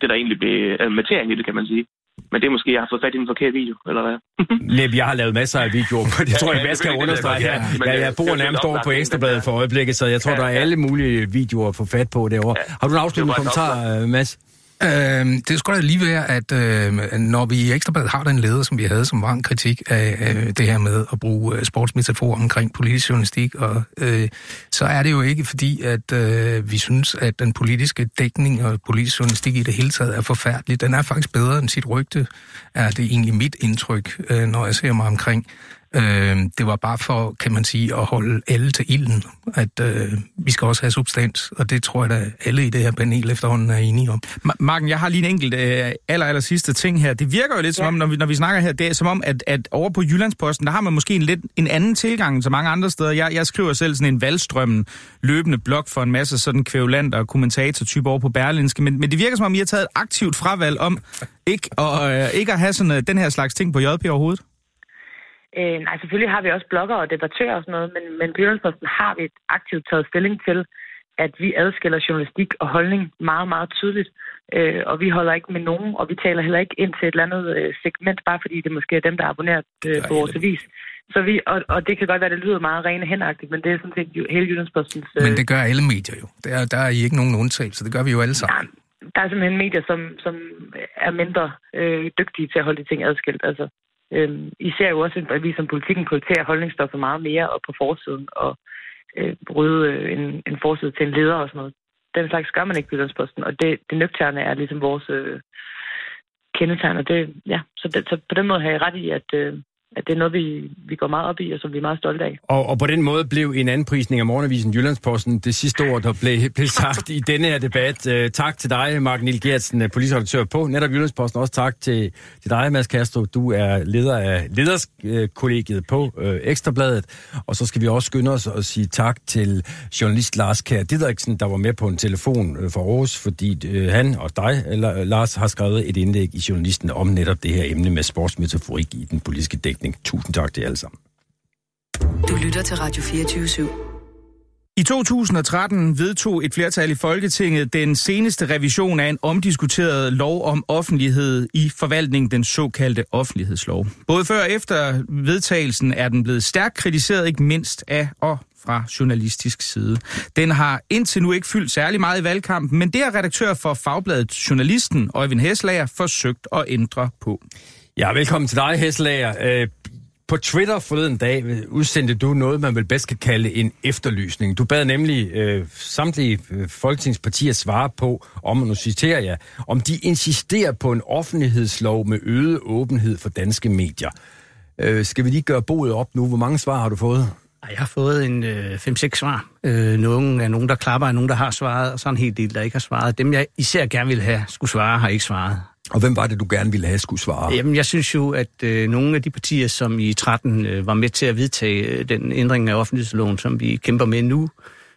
det, der egentlig blev øh, materien i det, kan man sige. Men det er måske, jeg har fået fat i en forkert video, eller hvad? Nej, jeg har lavet masser af videoer, men det tror jeg, ja, jeg skal understrege er her. ja. Jeg det bor nærmest over på Ekstrabladet den for øjeblikket, så jeg tror, Ja, der er alle mulige videoer at få fat på derovre. Har du en afsluttende kommentar, øh, Mads? Øh, det skulle da lige være, at øh, når vi i Ekstrabladet har den leder, som vi havde, som var en kritik af øh, det her med at bruge øh, sportsmetaforer omkring politisk journalistik, og, øh, så er det jo ikke fordi, at øh, vi synes, at den politiske dækning og politisk journalistik i det hele taget er forfærdelig. Den er faktisk bedre end sit rygte, er det egentlig mit indtryk, øh, når jeg ser mig omkring. Øh, det var bare for, kan man sige, at holde alle til ilden, at øh, vi skal også have substans, og det tror jeg da alle i det her panel efterhånden er enige om. Ma- Marken, jeg har lige en enkelt øh, aller, aller sidste ting her. Det virker jo lidt som om, når vi, når vi snakker her, det er som om, at, at over på Jyllandsposten, der har man måske en lidt en anden tilgang end så mange andre steder. Jeg, jeg skriver selv sådan en valgstrømmen løbende blog for en masse sådan kvævlanter og kommentatortyper over på Berlinske, men, men det virker som om, I har taget et aktivt fravalg om ikke, og, øh, ikke at have sådan øh, den her slags ting på JP overhovedet. Øh, nej, selvfølgelig har vi også blogger og debattører og sådan noget, men, men på Jyllandsposten har vi et aktivt taget stilling til, at vi adskiller journalistik og holdning meget, meget tydeligt. Øh, og vi holder ikke med nogen, og vi taler heller ikke ind til et eller andet øh, segment, bare fordi det måske er dem, der er abonneret øh, på vores avis. Så vi, og, og det kan godt være, at det lyder meget rene henagtigt, men det er sådan set hele Jyllandspostens... Øh, Men det gør alle medier jo. Der, der er I ikke nogen undtagelse. Det gør vi jo alle sammen. Nej, der er simpelthen medier, som, som er mindre øh, dygtige til at holde de ting adskilt. Altså, øh, I ser jo også, at vi som politikken prioriterer holdningsstoffer meget mere op på forsiden og øh, bryde øh, en, en forside til en leder og sådan noget. Den slags gør man ikke på Jyllandsposten, og det, det nøgterne er ligesom vores øh, kendetegn. Og det, ja, så, det, så på den måde har jeg ret i, at, øh, at det er noget, vi, vi går meget op i, og som vi er meget stolte af. Og, og på den måde blev en anprisning af Morgenavisen Jyllandsposten det sidste ord, der blev, blev sagt i denne her debat. Uh, tak til dig, Mark Niel Gertsen, øh, politisk på netop Jyllandsposten. Også tak til, til dig, Mads Castro. Du er leder af lederskollegiet på uh, Ekstrabladet. Og så skal vi også skynde os at sige tak til journalist Lars Kær Didriksen, der var med på en telefon for Aarhus, fordi uh, han og dig, eller, Lars, har skrevet et indlæg i Journalisten om netop det her emne med sportsmetaforik i den politiske dækning. Tusind tak til jer alle sammen. Du lytter til Radio 24 /7. I 2013 vedtog et flertal i Folketinget den seneste revision af en omdiskuteret lov om offentlighed i forvaltningen, den såkaldte offentlighedslov. Både før og efter vedtagelsen er den blevet stærkt kritiseret, ikke mindst af og fra journalistisk side. Den har indtil nu ikke fyldt særlig meget i valgkampen, men det er redaktør for Fagbladet Journalisten, Øjvind Heslager, forsøgt at ændre på. Ja, velkommen til dig, Hesselager. Øh, på Twitter forleden dag udsendte du noget, man vel bedst kan kalde en efterlysning. Du bad nemlig øh, samtlige øh, folketingspartier svare på, om, nu citerer jeg, om de insisterer på en offentlighedslov med øget åbenhed for danske medier. Øh, skal vi lige gøre boet op nu? Hvor mange svar har du fået? Jeg har fået en øh, 5-6 svar. Øh, nogle er nogen, der klapper, og nogen, der har svaret, og så en hel del, der ikke har svaret. Dem, jeg især gerne vil have skulle svare, har ikke svaret. Og hvem var det, du gerne ville have skulle svare? Jamen, jeg synes jo, at øh, nogle af de partier, som i 13 øh, var med til at vedtage øh, den ændring af offentlighedsloven, som vi kæmper med nu,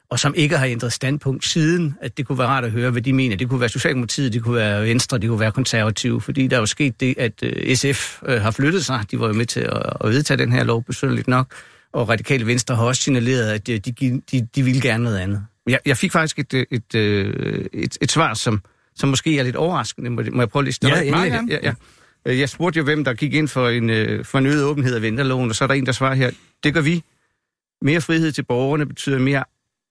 og som ikke har ændret standpunkt siden, at det kunne være rart at høre, hvad de mener. Det kunne være Socialdemokratiet, det kunne være Venstre, det kunne være Konservative, fordi der er jo sket det, at øh, SF øh, har flyttet sig. De var jo med til at, at vedtage den her lov, besynderligt nok. Og Radikale Venstre har også signaleret, at øh, de, de, de, de ville gerne noget andet. Jeg, jeg fik faktisk et, øh, et, et, et, et svar, som som måske er lidt overraskende. Må, må jeg prøve at liste ja, meget ja, ja, ja. Øh, jeg spurgte jo, hvem der gik ind for en øh, fornyet åbenhed af venterloven, og så er der en, der svarer her, det gør vi. Mere frihed til borgerne betyder mere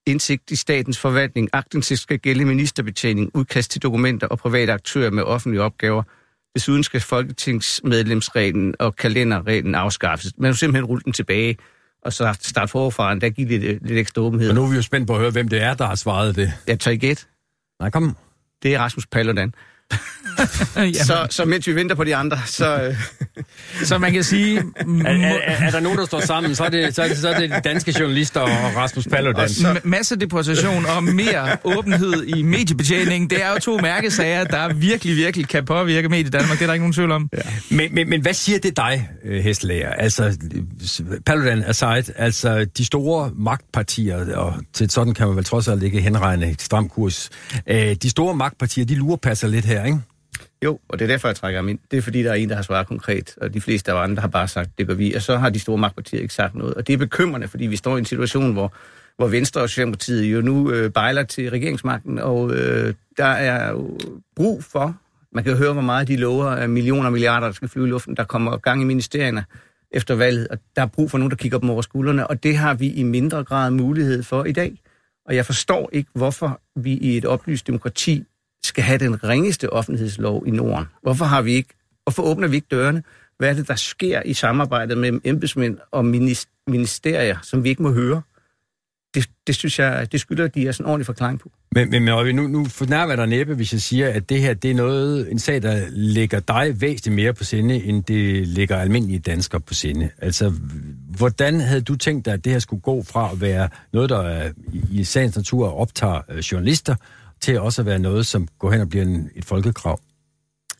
indsigt i statens forvaltning. Agtindsigt skal gælde ministerbetjening, udkast til dokumenter og private aktører med offentlige opgaver. Desuden skal folketingsmedlemsreglen og kalenderreglen afskaffes. Man vil simpelthen rulle den tilbage og så starte forfra, og der giver lidt, lidt ekstra åbenhed. Men nu er vi jo spændt på at høre, hvem det er, der har svaret det. Jeg tager gæt. Nej, kom det er Rasmus Paludan. så, så mens vi venter på de andre, så... Øh... så man kan sige... er, er, er der nogen, der står sammen, så er det, så er det, så er det de danske journalister og Rasmus Paludan. Og så... Massedeportation og mere åbenhed i mediebetjening, det er jo to mærkesager, der virkelig, virkelig kan påvirke mediet i Danmark. Det er der ikke nogen tvivl om. Ja. Men, men, men hvad siger det dig, øh, Hestlæger? Altså, Paludan aside, altså de store magtpartier, og til sådan kan man vel trods alt ikke henregne et stram kurs, øh, de store magtpartier, de lurepasser lidt her, ikke? Jo, og det er derfor, jeg trækker ham ind. Det er fordi, der er en, der har svaret konkret, og de fleste af andre har bare sagt, det gør vi. Og så har de store magtpartier ikke sagt noget. Og det er bekymrende, fordi vi står i en situation, hvor, hvor Venstre og Socialdemokratiet jo nu øh, bejler til regeringsmagten, og øh, der er jo brug for, man kan jo høre, hvor meget de lover af millioner og milliarder, der skal flyve i luften, der kommer gang i ministerierne efter valget, og der er brug for nogen, der kigger dem over skuldrene, og det har vi i mindre grad mulighed for i dag. Og jeg forstår ikke, hvorfor vi i et oplyst demokrati skal have den ringeste offentlighedslov i Norden. Hvorfor har vi ikke, hvorfor åbner vi ikke dørene? Hvad er det, der sker i samarbejdet mellem embedsmænd og ministerier, som vi ikke må høre? Det, det synes jeg, det skylder de os en ordentlig forklaring på. Men, men nu, nu fornærmer der næppe, hvis jeg siger, at det her det er noget, en sag, der ligger dig væsentligt mere på sinde, end det ligger almindelige danskere på sinde. Altså, hvordan havde du tænkt dig, at det her skulle gå fra at være noget, der i sagens natur optager øh, journalister, til også at være noget, som går hen og bliver en, et folkekrav?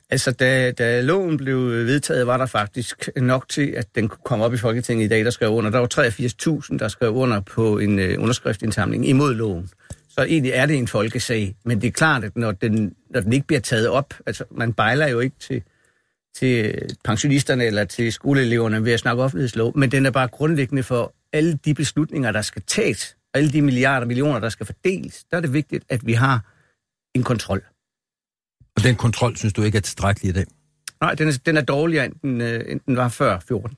Altså, da, da loven blev vedtaget, var der faktisk nok til, at den kunne komme op i Folketinget i dag, der skrev under. Der var 83.000, der skrev under på en øh, underskriftsindsamling imod loven. Så egentlig er det en folkesag, men det er klart, at når den, når den ikke bliver taget op, altså man bejler jo ikke til, til pensionisterne eller til skoleeleverne ved at snakke offentlighedslov, men den er bare grundlæggende for alle de beslutninger, der skal tages, alle de milliarder millioner, der skal fordeles. Der er det vigtigt, at vi har en kontrol. Og den kontrol, synes du ikke er tilstrækkelig i dag? Nej, den er, den er dårligere, end den, øh, end den var før 14.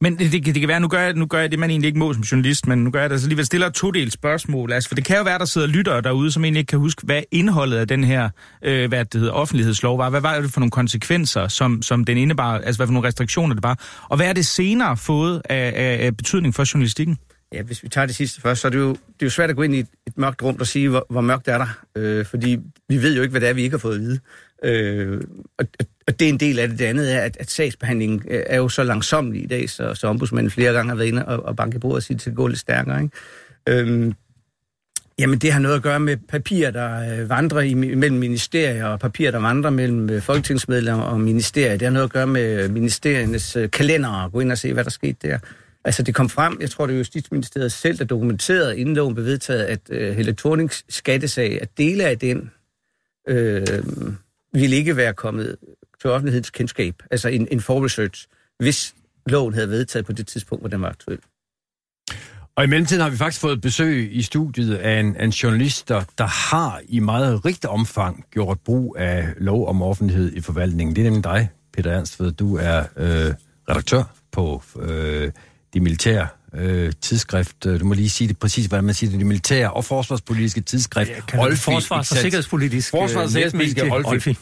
Men det, det, det kan være, nu gør, jeg, nu gør jeg det, man egentlig ikke må som journalist, men nu gør jeg det altså alligevel stiller et todelt spørgsmål. Altså, for det kan jo være, der sidder lyttere derude, som egentlig ikke kan huske, hvad indholdet af den her øh, hvad det hedder, offentlighedslov var. Hvad var det for nogle konsekvenser, som, som den indebar, altså hvad for nogle restriktioner det var? Og hvad er det senere fået af, af, af betydning for journalistikken? Ja, hvis vi tager det sidste først, så er det jo, det er jo svært at gå ind i et, et mørkt rum og sige, hvor, hvor mørkt er der. Øh, fordi vi ved jo ikke, hvad det er, vi ikke har fået at vide. Øh, og, og det er en del af det. Det andet er, at, at sagsbehandlingen øh, er jo så langsom i dag, så, så ombudsmanden flere gange har været inde og, og banke bordet og sige, at det går lidt stærkere. Ikke? Øh, Jamen, det har noget at gøre med papirer, der øh, vandrer mellem ministerier, og papirer, der vandrer mellem øh, folketingsmedlemmer og ministerier. Det har noget at gøre med ministeriernes kalender, og gå ind og se, hvad der skete der. Altså, det kom frem, jeg tror, det er Justitsministeriet selv, der dokumenterede, inden loven blev vedtaget, at øh, Helle Thornings skattesag, at dele af den øh, ville ikke være kommet til offentlighedens kendskab, altså en, en forresearch, hvis loven havde vedtaget på det tidspunkt, hvor den var aktuel. Og i mellemtiden har vi faktisk fået besøg i studiet af en, en journalist, der, der har i meget rigt omfang gjort brug af lov om offentlighed i forvaltningen. Det er nemlig dig, Peter Ernst, du er øh, redaktør på øh, de militære øh, tidsskrift. Du må lige sige det præcis, hvordan man siger det. De militære og forsvarspolitiske tidsskrift. Ja, Olfi, forsvars- og sikkerhedspolitisk. Forsvars- og sikkerhedspolitiske Olfi. Olfi.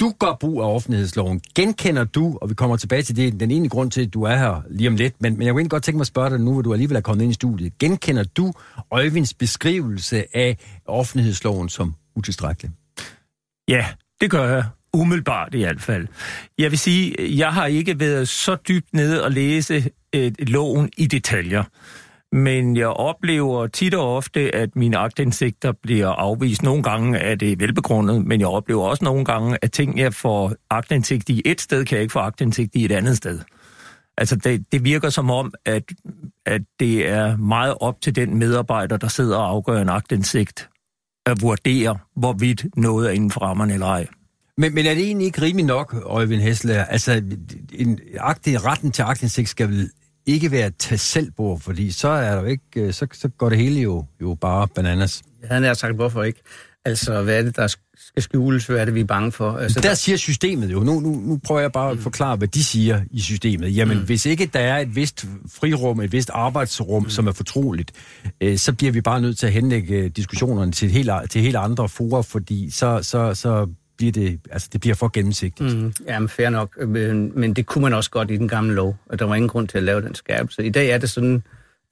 Du gør brug af offentlighedsloven. Genkender du, og vi kommer tilbage til det, den ene grund til, at du er her lige om lidt, men, men jeg kunne godt tænke mig at spørge dig nu, hvor du alligevel er kommet ind i studiet. Genkender du Øjvinds beskrivelse af offentlighedsloven som utilstrækkelig? Ja, det gør jeg. Umiddelbart i hvert fald. Jeg vil sige, jeg har ikke været så dybt nede og læse øh, loven i detaljer. Men jeg oplever tit og ofte, at mine agtindsigter bliver afvist. Nogle gange er det velbegrundet, men jeg oplever også nogle gange, at ting, jeg får agtindsigt i et sted, kan jeg ikke få agtindsigt i et andet sted. Altså, det, det virker som om, at, at det er meget op til den medarbejder, der sidder og afgør en agtindsigt, at vurdere, hvorvidt noget er inden for rammerne eller ej. Men, men er det egentlig ikke rimeligt nok, Øjvind Hessler? Altså, en, aktiv, retten til aktindsigt skal vel ikke være til selvbord, fordi så er der ikke, øh, så, så går det hele jo, jo bare bananas. Ja, han har sagt, hvorfor ikke? Altså, hvad er det, der skal skjules? Hvad er det, vi er bange for? Altså, der, der siger systemet jo. Nu, nu, nu prøver jeg bare at forklare, hvad de siger i systemet. Jamen, mm. hvis ikke der er et vist frirum, et vist arbejdsrum, mm. som er fortroligt, øh, så bliver vi bare nødt til at henlægge diskussionerne til helt, til helt andre forer, fordi så, så, så bliver det, altså det bliver for gennemsigtigt. Mm, jamen, fair nok. Men, men det kunne man også godt i den gamle lov, og der var ingen grund til at lave den skærpelse. I dag er det sådan,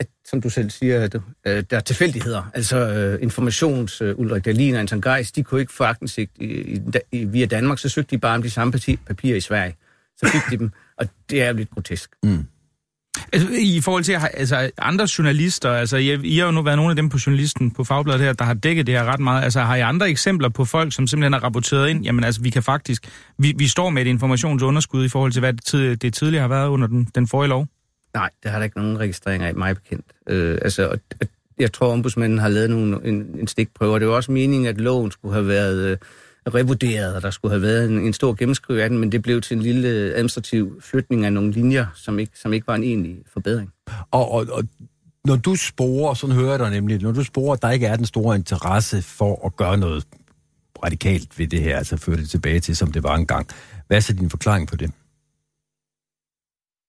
at, som du selv siger, at, øh, der er tilfældigheder. Altså øh, informations, uh, Ulrik Dahlin og Anton Geis, de kunne ikke få agtindsigt i, i, i, via Danmark, så søgte de bare om de samme papirer i Sverige. Så fik de dem, og det er jo lidt grotesk. Mm. Altså, I forhold til altså, andre journalister, altså I, I har jo nu været nogle af dem på journalisten på Fagbladet her, der har dækket det her ret meget. Altså har I andre eksempler på folk, som simpelthen har rapporteret ind, jamen altså vi kan faktisk, vi, vi står med et informationsunderskud i forhold til, hvad det, tid, det tidligere har været under den, den forrige lov? Nej, det har der ikke nogen registreringer af mig bekendt. Øh, altså, og, jeg tror, ombudsmanden har lavet nogle, en, en stikprøve, og det var også meningen, at loven skulle have været... Øh, revurderet, og der skulle have været en, en stor gennemskrivning af den, men det blev til en lille øh, administrativ flytning af nogle linjer, som ikke, som ikke var en egentlig forbedring. Og, og, og når du sporer, sådan hører jeg dig nemlig, når du sporer, at der ikke er den store interesse for at gøre noget radikalt ved det her, altså føre det tilbage til, som det var engang. Hvad er så din forklaring på det?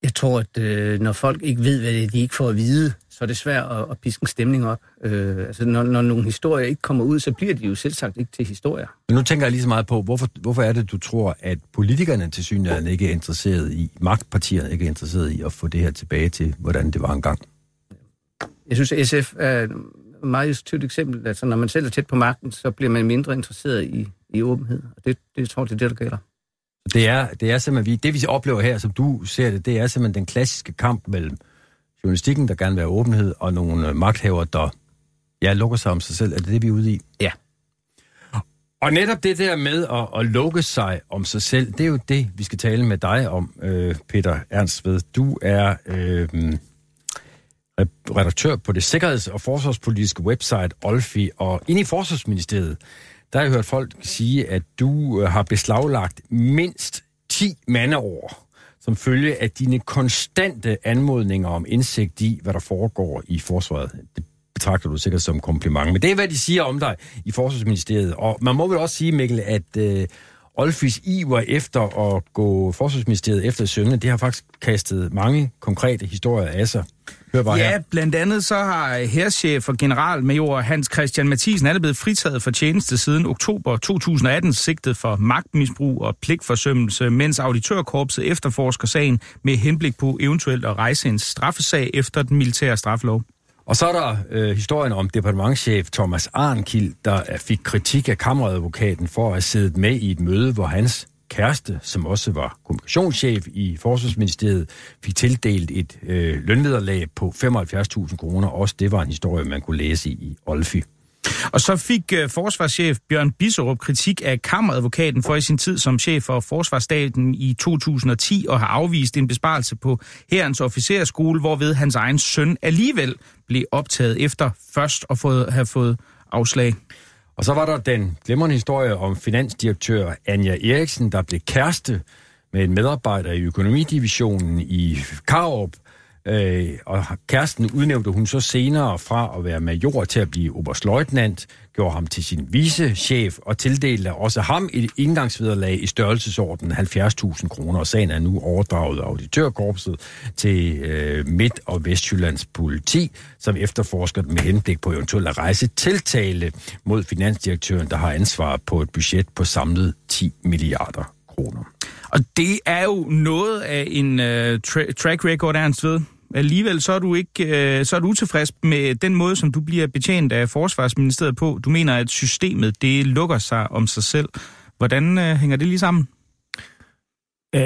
Jeg tror, at øh, når folk ikke ved, hvad det er, de ikke får at vide, så er det svært at, at piske en stemning op. Øh, altså, når, når nogle historier ikke kommer ud, så bliver de jo selv sagt ikke til historier. Men nu tænker jeg lige så meget på, hvorfor, hvorfor er det, du tror, at politikerne til synligheden ikke er interesseret i, magtpartierne ikke er interesseret i at få det her tilbage til, hvordan det var engang? Jeg synes, at SF er et meget tydeligt eksempel. Altså, når man selv er tæt på magten, så bliver man mindre interesseret i, i åbenhed. Og det, det tror jeg, det er det, der gælder. Det er, det er simpelthen, det vi oplever her, som du ser det, det er simpelthen den klassiske kamp mellem journalistikken, der gerne vil have åbenhed, og nogle øh, magthavere, magthaver, der ja, lukker sig om sig selv. Er det det, vi er ude i? Ja. Og netop det der med at, at lukke sig om sig selv, det er jo det, vi skal tale med dig om, øh, Peter Ernstved. Du er øh, redaktør på det sikkerheds- og forsvarspolitiske website Olfi, og inde i Forsvarsministeriet, der har jeg hørt folk sige, at du øh, har beslaglagt mindst 10 mandeår som følge af dine konstante anmodninger om indsigt i, hvad der foregår i forsvaret. Det betragter du sikkert som kompliment. Men det er, hvad de siger om dig i Forsvarsministeriet. Og man må vel også sige, Mikkel, at øh, Olfis iver efter at gå Forsvarsministeriet efter sønne, det har faktisk kastet mange konkrete historier af sig. Hør bare ja, her. blandt andet så har herrchef og generalmajor Hans Christian Mathisen er blevet fritaget for tjeneste siden oktober 2018, sigtet for magtmisbrug og pligtforsømmelse, mens auditørkorpset efterforsker sagen med henblik på eventuelt at rejse en straffesag efter den militære straffelov. Og så er der øh, historien om departementchef Thomas Arnkild, der fik kritik af kammeradvokaten for at have siddet med i et møde, hvor hans kæreste, som også var kommunikationschef i Forsvarsministeriet, fik tildelt et øh, lønvederlag på 75.000 kroner. Også det var en historie, man kunne læse i, i Olfi. Og så fik øh, forsvarschef Bjørn Bisserup kritik af kammeradvokaten for i sin tid som chef for Forsvarsstaten i 2010 og har afvist en besparelse på herrens officerskole, hvorved hans egen søn alligevel blev optaget efter først at få, have fået afslag. Og så var der den glemrende historie om finansdirektør Anja Eriksen, der blev kæreste med en medarbejder i økonomidivisionen i Karup, Øh, og kæresten udnævnte hun så senere fra at være major til at blive oberstløjtnant, gjorde ham til sin vicechef og tildelte også ham et indgangsvederlag i størrelsesorden 70.000 kroner. Og sagen er nu overdraget af auditørkorpset til øh, Midt- og Vestjyllands politi, som efterforsker med henblik på eventuelt at rejse tiltale mod finansdirektøren, der har ansvar på et budget på samlet 10 milliarder kroner. Og det er jo noget af en uh, tra- track record, Ernst ved. Alligevel så er du ikke uh, så er du utilfreds med den måde, som du bliver betjent af Forsvarsministeriet på. Du mener, at systemet det lukker sig om sig selv. Hvordan uh, hænger det lige sammen?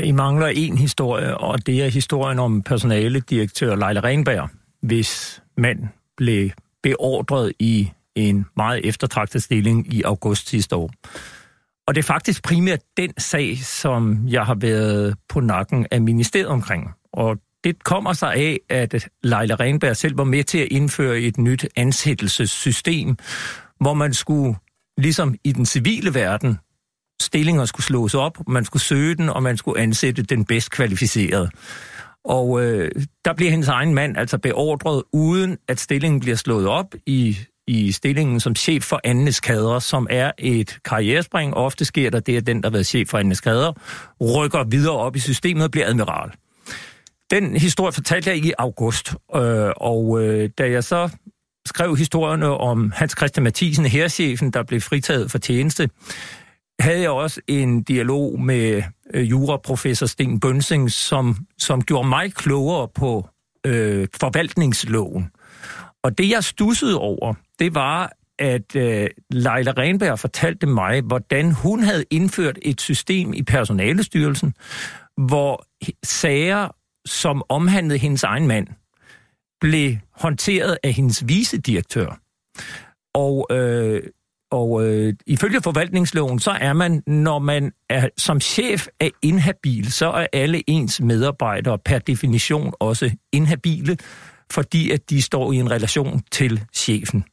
I mangler en historie, og det er historien om personaledirektør Leila Renberg, hvis mand blev beordret i en meget eftertragtet stilling i august sidste år. Og det er faktisk primært den sag, som jeg har været på nakken af ministeriet omkring. Og det kommer sig af, at Leila Renberg selv var med til at indføre et nyt ansættelsessystem, hvor man skulle, ligesom i den civile verden, stillinger skulle slås op, man skulle søge den, og man skulle ansætte den bedst kvalificerede. Og øh, der bliver hendes egen mand altså beordret, uden at stillingen bliver slået op i i stillingen som chef for Andenes Kader, som er et karrierespring. Ofte sker der det, at den, der har været chef for Andenes Kader, rykker videre op i systemet og bliver admiral. Den historie fortalte jeg i august, øh, og øh, da jeg så skrev historierne om Hans Christian Mathisen, herrechefen, der blev fritaget for tjeneste, havde jeg også en dialog med øh, juraprofessor Sten Bønsing, som, som gjorde mig klogere på øh, forvaltningsloven. Og det, jeg stussede over, det var, at øh, Leila Renberg fortalte mig, hvordan hun havde indført et system i personalestyrelsen, hvor sager, som omhandlede hendes egen mand, blev håndteret af hendes vicedirektør. Og, øh, og øh, ifølge forvaltningsloven, så er man, når man er som chef er inhabil, så er alle ens medarbejdere per definition også inhabile, fordi at de står i en relation til chefen.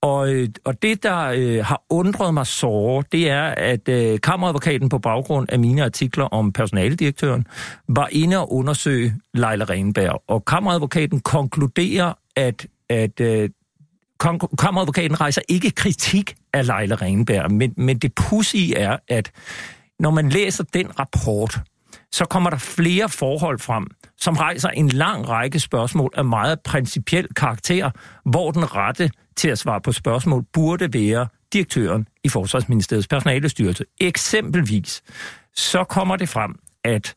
Og, øh, og det, der øh, har undret mig såre, det er, at øh, kammeradvokaten på baggrund af mine artikler om personaledirektøren, var inde og undersøge Leila Renberg. Og kammeradvokaten konkluderer, at, at øh, kammeradvokaten rejser ikke kritik af Leila Renberg, men, men det pussy er, at når man læser den rapport, så kommer der flere forhold frem, som rejser en lang række spørgsmål af meget principiel karakter, hvor den rette til at svare på spørgsmål burde være direktøren i Forsvarsministeriets personalestyrelse. Eksempelvis så kommer det frem, at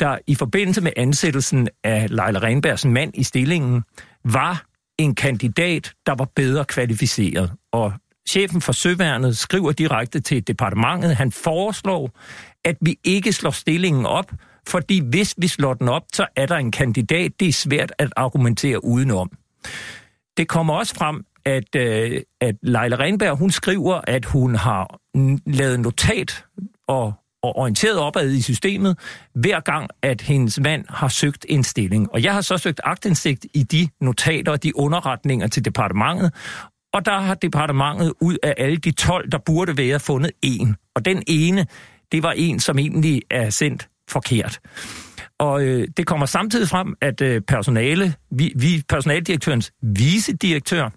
der i forbindelse med ansættelsen af Leila Renbergs mand i stillingen var en kandidat, der var bedre kvalificeret. Og chefen for Søværnet skriver direkte til departementet, han foreslår, at vi ikke slår stillingen op, fordi hvis vi slår den op, så er der en kandidat, det er svært at argumentere udenom. Det kommer også frem, at, øh, at Leila Renberg, hun skriver, at hun har lavet notat og, og orienteret opad i systemet, hver gang, at hendes mand har søgt en stilling. Og jeg har så søgt agtindsigt i de notater og de underretninger til departementet, og der har departementet ud af alle de 12, der burde være, fundet en. Og den ene, det var en, som egentlig er sendt forkert. Og øh, det kommer samtidig frem, at øh, personale, vi, vi, personaldirektørens vicedirektør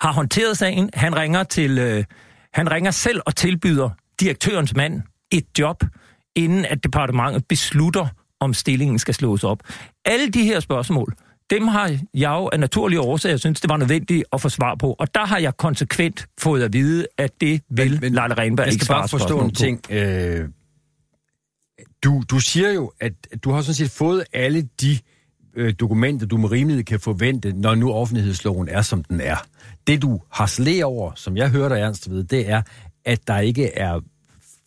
har håndteret sagen. Han ringer, til, øh, han ringer selv og tilbyder direktørens mand et job, inden at departementet beslutter, om stillingen skal slås op. Alle de her spørgsmål, dem har jeg jo af naturlige årsager synes, det var nødvendigt at få svar på. Og der har jeg konsekvent fået at vide, at det vil men, men, Leila Renberg ikke svare Jeg skal bare forstå en ting. Øh, du, du siger jo, at du har sådan set fået alle de øh, dokumenter, du med rimelighed kan forvente, når nu offentlighedsloven er, som den er. Det, du har slæ over, som jeg hører dig ernst ved, det er, at der ikke er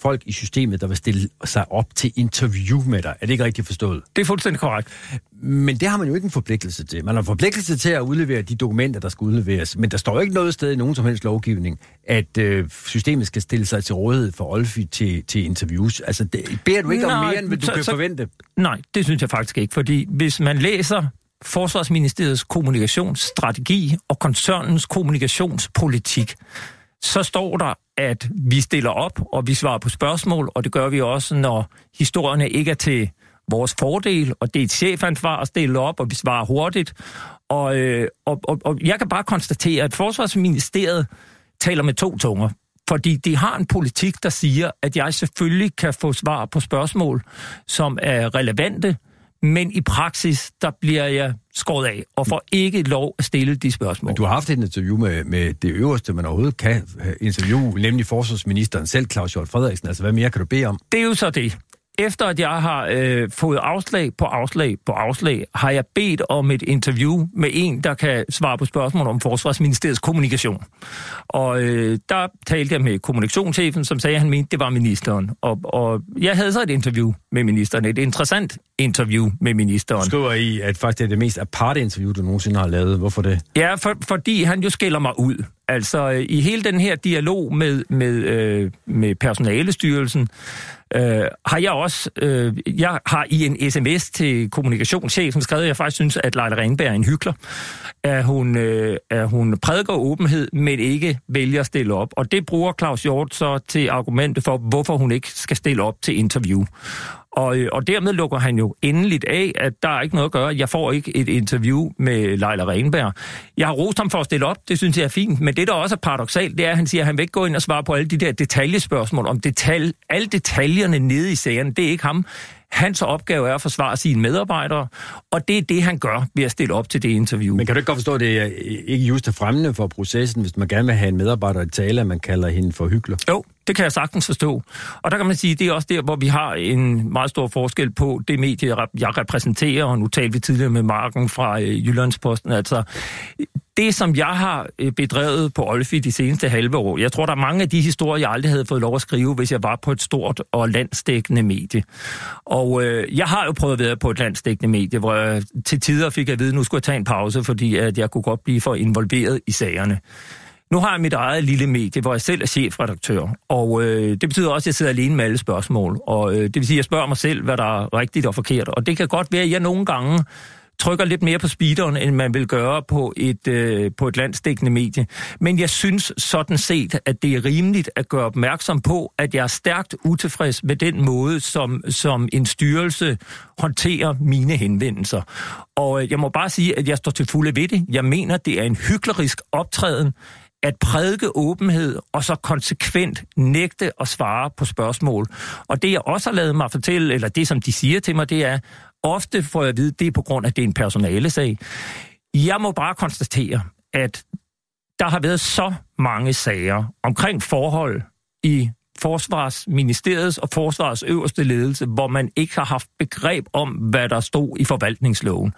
folk i systemet, der vil stille sig op til interview med dig. Er det ikke rigtigt forstået? Det er fuldstændig korrekt. Men det har man jo ikke en forpligtelse til. Man har en forpligtelse til at udlevere de dokumenter, der skal udleveres. Men der står jo ikke noget sted i nogen som helst lovgivning, at øh, systemet skal stille sig til rådighed for Olfi til, til interviews. Altså, det, beder du ikke nej, om mere, end du så, kan så, forvente? Nej, det synes jeg faktisk ikke. Fordi hvis man læser Forsvarsministeriets kommunikationsstrategi og koncernens kommunikationspolitik, så står der, at vi stiller op, og vi svarer på spørgsmål, og det gør vi også, når historierne ikke er til vores fordel, og det er et chefansvar at stille op, og vi svarer hurtigt. Og, øh, og, og, og jeg kan bare konstatere, at Forsvarsministeriet taler med to tunger. Fordi de har en politik, der siger, at jeg selvfølgelig kan få svar på spørgsmål, som er relevante, men i praksis, der bliver jeg skåret af, og får ikke lov at stille de spørgsmål. Men du har haft et interview med, med det øverste, man overhovedet kan interviewe, nemlig forsvarsministeren selv, Claus Hjort Frederiksen. Altså, hvad mere kan du bede om? Det er jo så det. Efter at jeg har øh, fået afslag på afslag på afslag, har jeg bedt om et interview med en, der kan svare på spørgsmål om Forsvarsministeriets kommunikation. Og øh, der talte jeg med kommunikationschefen, som sagde, at han mente, det var ministeren. Og, og jeg havde så et interview med ministeren, et interessant interview med ministeren. Du skriver I, at faktisk det er det mest aparte interview, du nogensinde har lavet. Hvorfor det? Ja, for, fordi han jo skælder mig ud. Altså, øh, i hele den her dialog med, med, øh, med personalestyrelsen, øh, har jeg også, øh, jeg har i en sms til kommunikationschefen skrevet, at jeg faktisk synes, at Leila Ringberg er en hyggelig. At hun, øh, at hun prædiker åbenhed, men ikke vælger at stille op. Og det bruger Claus Hjort så til argumentet for, hvorfor hun ikke skal stille op til interview. Og, øh, og dermed lukker han jo endeligt af, at der er ikke noget at gøre. Jeg får ikke et interview med Leila Renberg. Jeg har rost ham for at stille op, det synes jeg er fint, men det, der også er paradoxalt, det er, at han siger, at han vil ikke gå ind og svare på alle de der detaljespørgsmål om detalj, alle detaljerne nede i sagen. Det er ikke ham. Hans opgave er at forsvare sine medarbejdere, og det er det, han gør ved at stille op til det interview. Men kan du ikke godt forstå, at det er ikke just er fremmende for processen, hvis man gerne vil have en medarbejder at tale, at man kalder hende for hyggelig? Jo, det kan jeg sagtens forstå. Og der kan man sige, det er også der, hvor vi har en meget stor forskel på det medie, jeg repræsenterer, og nu talte vi tidligere med Marken fra øh, Jyllandsposten, altså det, som jeg har øh, bedrevet på Olfi de seneste halve år, jeg tror, der er mange af de historier, jeg aldrig havde fået lov at skrive, hvis jeg var på et stort og landstækkende medie. Og øh, jeg har jo prøvet at være på et landstækkende medie, hvor jeg til tider fik at vide, at nu skulle jeg tage en pause, fordi at jeg kunne godt blive for involveret i sagerne. Nu har jeg mit eget lille medie, hvor jeg selv er chefredaktør, og øh, det betyder også, at jeg sidder alene med alle spørgsmål. Og øh, det vil sige, at jeg spørger mig selv, hvad der er rigtigt og forkert. Og det kan godt være, at jeg nogle gange trykker lidt mere på speederen, end man vil gøre på et, øh, på et landstækkende medie. Men jeg synes sådan set, at det er rimeligt at gøre opmærksom på, at jeg er stærkt utilfreds med den måde, som, som en styrelse håndterer mine henvendelser. Og øh, jeg må bare sige, at jeg står til fulde ved det. Jeg mener, det er en hyklerisk optræden at prædike åbenhed og så konsekvent nægte at svare på spørgsmål. Og det jeg også har lavet mig fortælle, eller det som de siger til mig, det er, ofte får jeg at vide, det er på grund af, at det er en personale sag. Jeg må bare konstatere, at der har været så mange sager omkring forhold i Forsvarsministeriets og Forsvarets øverste ledelse, hvor man ikke har haft begreb om, hvad der stod i forvaltningsloven.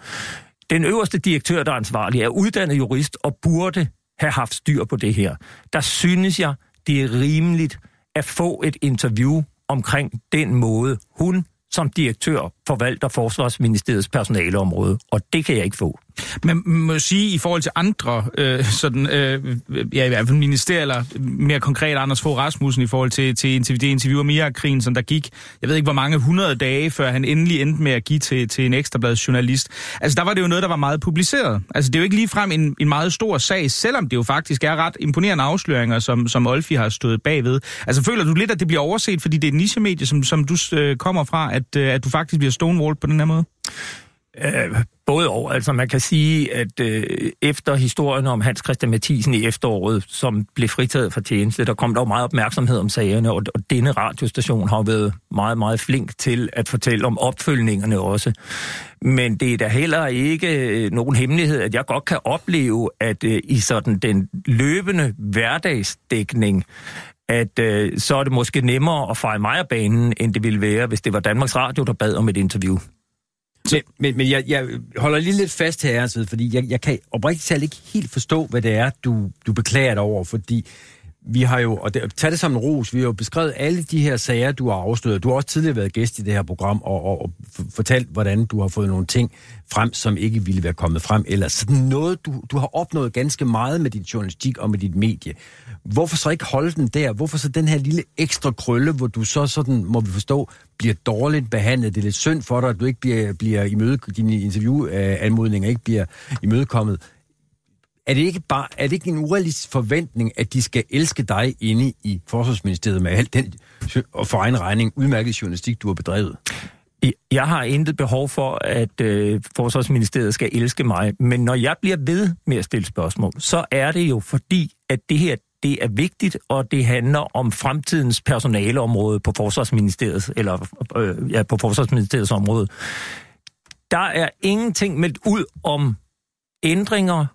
Den øverste direktør, der er ansvarlig, er uddannet jurist og burde have haft styr på det her. Der synes jeg, det er rimeligt at få et interview omkring den måde, hun som direktør forvalter Forsvarsministeriets personaleområde, og det kan jeg ikke få. Man må sige, i forhold til andre, øh, sådan, øh, ja, i hvert fald ministerier, eller mere konkret Anders Fogh Rasmussen, i forhold til, til interview, det interview om Irak-krigen, som der gik, jeg ved ikke hvor mange hundrede dage, før han endelig endte med at give til, til en ekstrabladet journalist. Altså, der var det jo noget, der var meget publiceret. Altså, det er jo ikke ligefrem en, en meget stor sag, selvom det jo faktisk er ret imponerende afsløringer, som, som Olfi har stået bagved. Altså, føler du lidt, at det bliver overset, fordi det er et nichemedie, som, som du øh, kommer fra, at, øh, at du faktisk bliver stonewalled på den her måde? Øh, både og. Altså man kan sige, at øh, efter historien om Hans Christian Mathisen i efteråret, som blev fritaget fra tjeneste, der kom der jo meget opmærksomhed om sagerne, og, og denne radiostation har jo været meget, meget flink til at fortælle om opfølgningerne også. Men det er da heller ikke øh, nogen hemmelighed, at jeg godt kan opleve, at øh, i sådan den løbende hverdagsdækning, at øh, så er det måske nemmere at fejre mig af banen, end det ville være, hvis det var Danmarks Radio, der bad om et interview. Men, men, men jeg, jeg holder lige lidt fast her, altså, fordi jeg, jeg kan oprigtigt talt ikke helt forstå, hvad det er, du, du beklager dig over, fordi vi har jo, og det, tag det som en ros, vi har jo beskrevet alle de her sager, du har afsløret. Du har også tidligere været gæst i det her program og, og, og fortalt, hvordan du har fået nogle ting frem, som ikke ville være kommet frem ellers. Sådan noget, du, du har opnået ganske meget med din journalistik og med dit medie. Hvorfor så ikke holde den der? Hvorfor så den her lille ekstra krølle, hvor du så sådan, må vi forstå, bliver dårligt behandlet? Det er lidt synd for dig, at du ikke bliver, bliver imøde, dine interviewanmodninger øh, ikke bliver imødekommet er det ikke bare er det ikke en urealistisk forventning, at de skal elske dig inde i Forsvarsministeriet med alt den og for egen regning udmærket journalistik, du har bedrevet? Jeg har intet behov for, at øh, Forsvarsministeriet skal elske mig, men når jeg bliver ved med at stille spørgsmål, så er det jo fordi, at det her det er vigtigt, og det handler om fremtidens personaleområde på Forsvarsministeriets, eller øh, ja, på Forsvarsministeriets område. Der er ingenting meldt ud om ændringer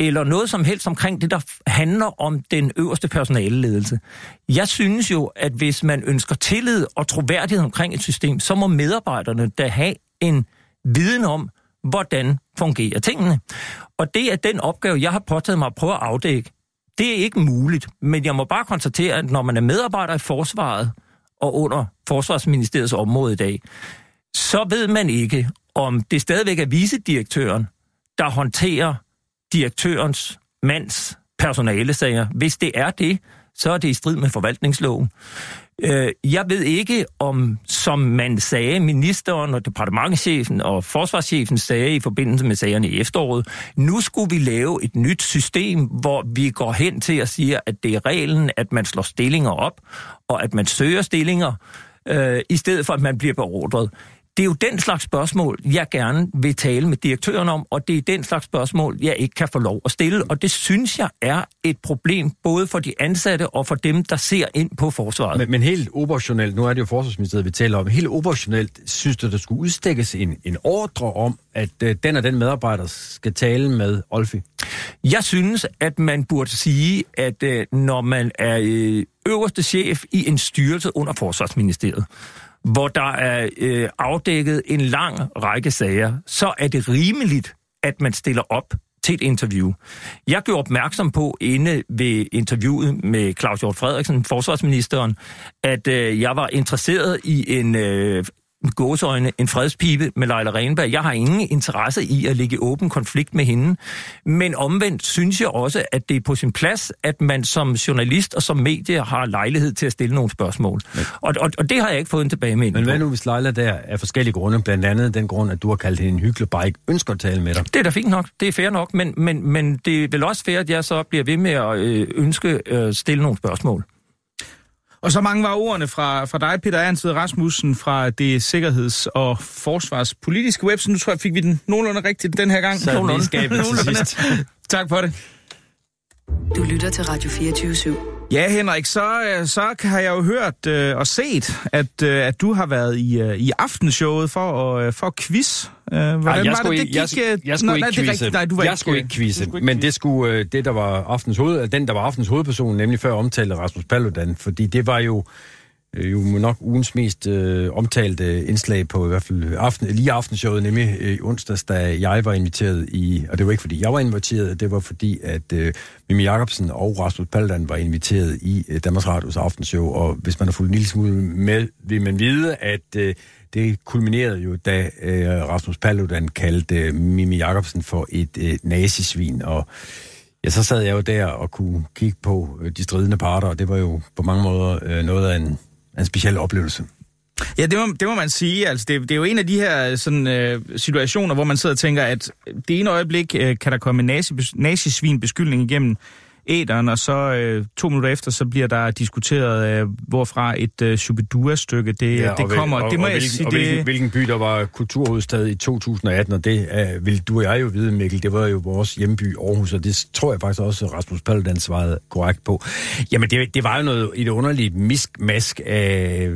eller noget som helst omkring det, der handler om den øverste personaleledelse. Jeg synes jo, at hvis man ønsker tillid og troværdighed omkring et system, så må medarbejderne da have en viden om, hvordan fungerer tingene. Og det er den opgave, jeg har påtaget mig at prøve at afdække. Det er ikke muligt, men jeg må bare konstatere, at når man er medarbejder i forsvaret og under Forsvarsministeriets område i dag, så ved man ikke, om det stadigvæk er vicedirektøren, der håndterer direktørens mands personalesager. Hvis det er det, så er det i strid med forvaltningsloven. Øh, jeg ved ikke om, som man sagde, ministeren og departementchefen og forsvarschefen sagde i forbindelse med sagerne i efteråret, nu skulle vi lave et nyt system, hvor vi går hen til at sige, at det er reglen, at man slår stillinger op, og at man søger stillinger, øh, i stedet for at man bliver beordret. Det er jo den slags spørgsmål, jeg gerne vil tale med direktøren om, og det er den slags spørgsmål, jeg ikke kan få lov at stille. Og det synes jeg er et problem, både for de ansatte og for dem, der ser ind på forsvaret. Men, men helt operationelt, nu er det jo forsvarsministeriet, vi taler om, helt operationelt, synes du, der skulle udstikkes en, en ordre om, at øh, den og den medarbejder skal tale med Olfi? Jeg synes, at man burde sige, at øh, når man er øh, øverste chef i en styrelse under Forsvarsministeriet, hvor der er øh, afdækket en lang række sager, så er det rimeligt, at man stiller op til et interview. Jeg gjorde opmærksom på inde ved interviewet med Claus Hjort Frederiksen, forsvarsministeren, at øh, jeg var interesseret i en øh, gåsøjne en fredspibe med Leila Renberg. Jeg har ingen interesse i at ligge i åben konflikt med hende. Men omvendt synes jeg også, at det er på sin plads, at man som journalist og som medie har lejlighed til at stille nogle spørgsmål. Men, og, og, og det har jeg ikke fået en tilbage med. Men hvad nu, hvis Leila der er forskellige grunde, blandt andet den grund, at du har kaldt hende en hyggelig, bare ikke ønsker at tale med dig? Det er da fint nok. Det er fair nok. Men, men, men det er vel også fair, at jeg så bliver ved med at øh, ønske at øh, stille nogle spørgsmål. Og så mange var ordene fra, fra dig, Peter Ernst Rasmussen, fra det sikkerheds- og forsvarspolitiske web, så nu tror jeg, fik vi den nogenlunde rigtigt den her gang. Så nogenlunde. sidst. tak for det. Du lytter til Radio 24 /7. Ja, Henrik, så, øh, så har jeg jo hørt øh, og set, at, øh, at du har været i, øh, i aftenshowet for, øh, for quiz. Øh, hvordan Ej, jeg var det, det gik? Jeg, jeg, jeg skulle ikke quizze. Nej, du var jeg ikke, skulle ikke quizze, skulle ikke men det skulle øh, det, der var aftens hoved, den, der var aftens hovedperson, nemlig før omtalte Rasmus Paludan, fordi det var jo øh, Øh, jo nok ugens mest øh, omtalte indslag på i hvert fald aften, lige aftenshowet, nemlig øh, onsdags, da jeg var inviteret i, og det var ikke fordi jeg var inviteret, det var fordi, at øh, Mimi Jacobsen og Rasmus Paludan var inviteret i øh, Danmarks Radios aftenshow, og hvis man har fulgt en lille smule med, vil man vide, at øh, det kulminerede jo, da øh, Rasmus Paludan kaldte øh, Mimi Jacobsen for et øh, nazisvin, og ja, så sad jeg jo der og kunne kigge på øh, de stridende parter, og det var jo på mange måder øh, noget af en en speciel oplevelse. Ja, det må, det må man sige. Altså, det, det er jo en af de her sådan, øh, situationer, hvor man sidder og tænker, at det ene øjeblik øh, kan der komme en nazi, nazisvin beskyldning igennem æderen, og så øh, to minutter efter, så bliver der diskuteret, øh, hvorfra et øh, Shubidua-stykke det, ja, det kommer. Og, det må og, jeg hvilken, sige, og det... hvilken, hvilken by der var kulturhovedstad i 2018, og det øh, vil du og jeg jo vide, Mikkel, det var jo vores hjemby Aarhus, og det tror jeg faktisk også, Rasmus Paludan svarede korrekt på. Jamen, det, det var jo noget et underligt miskmask af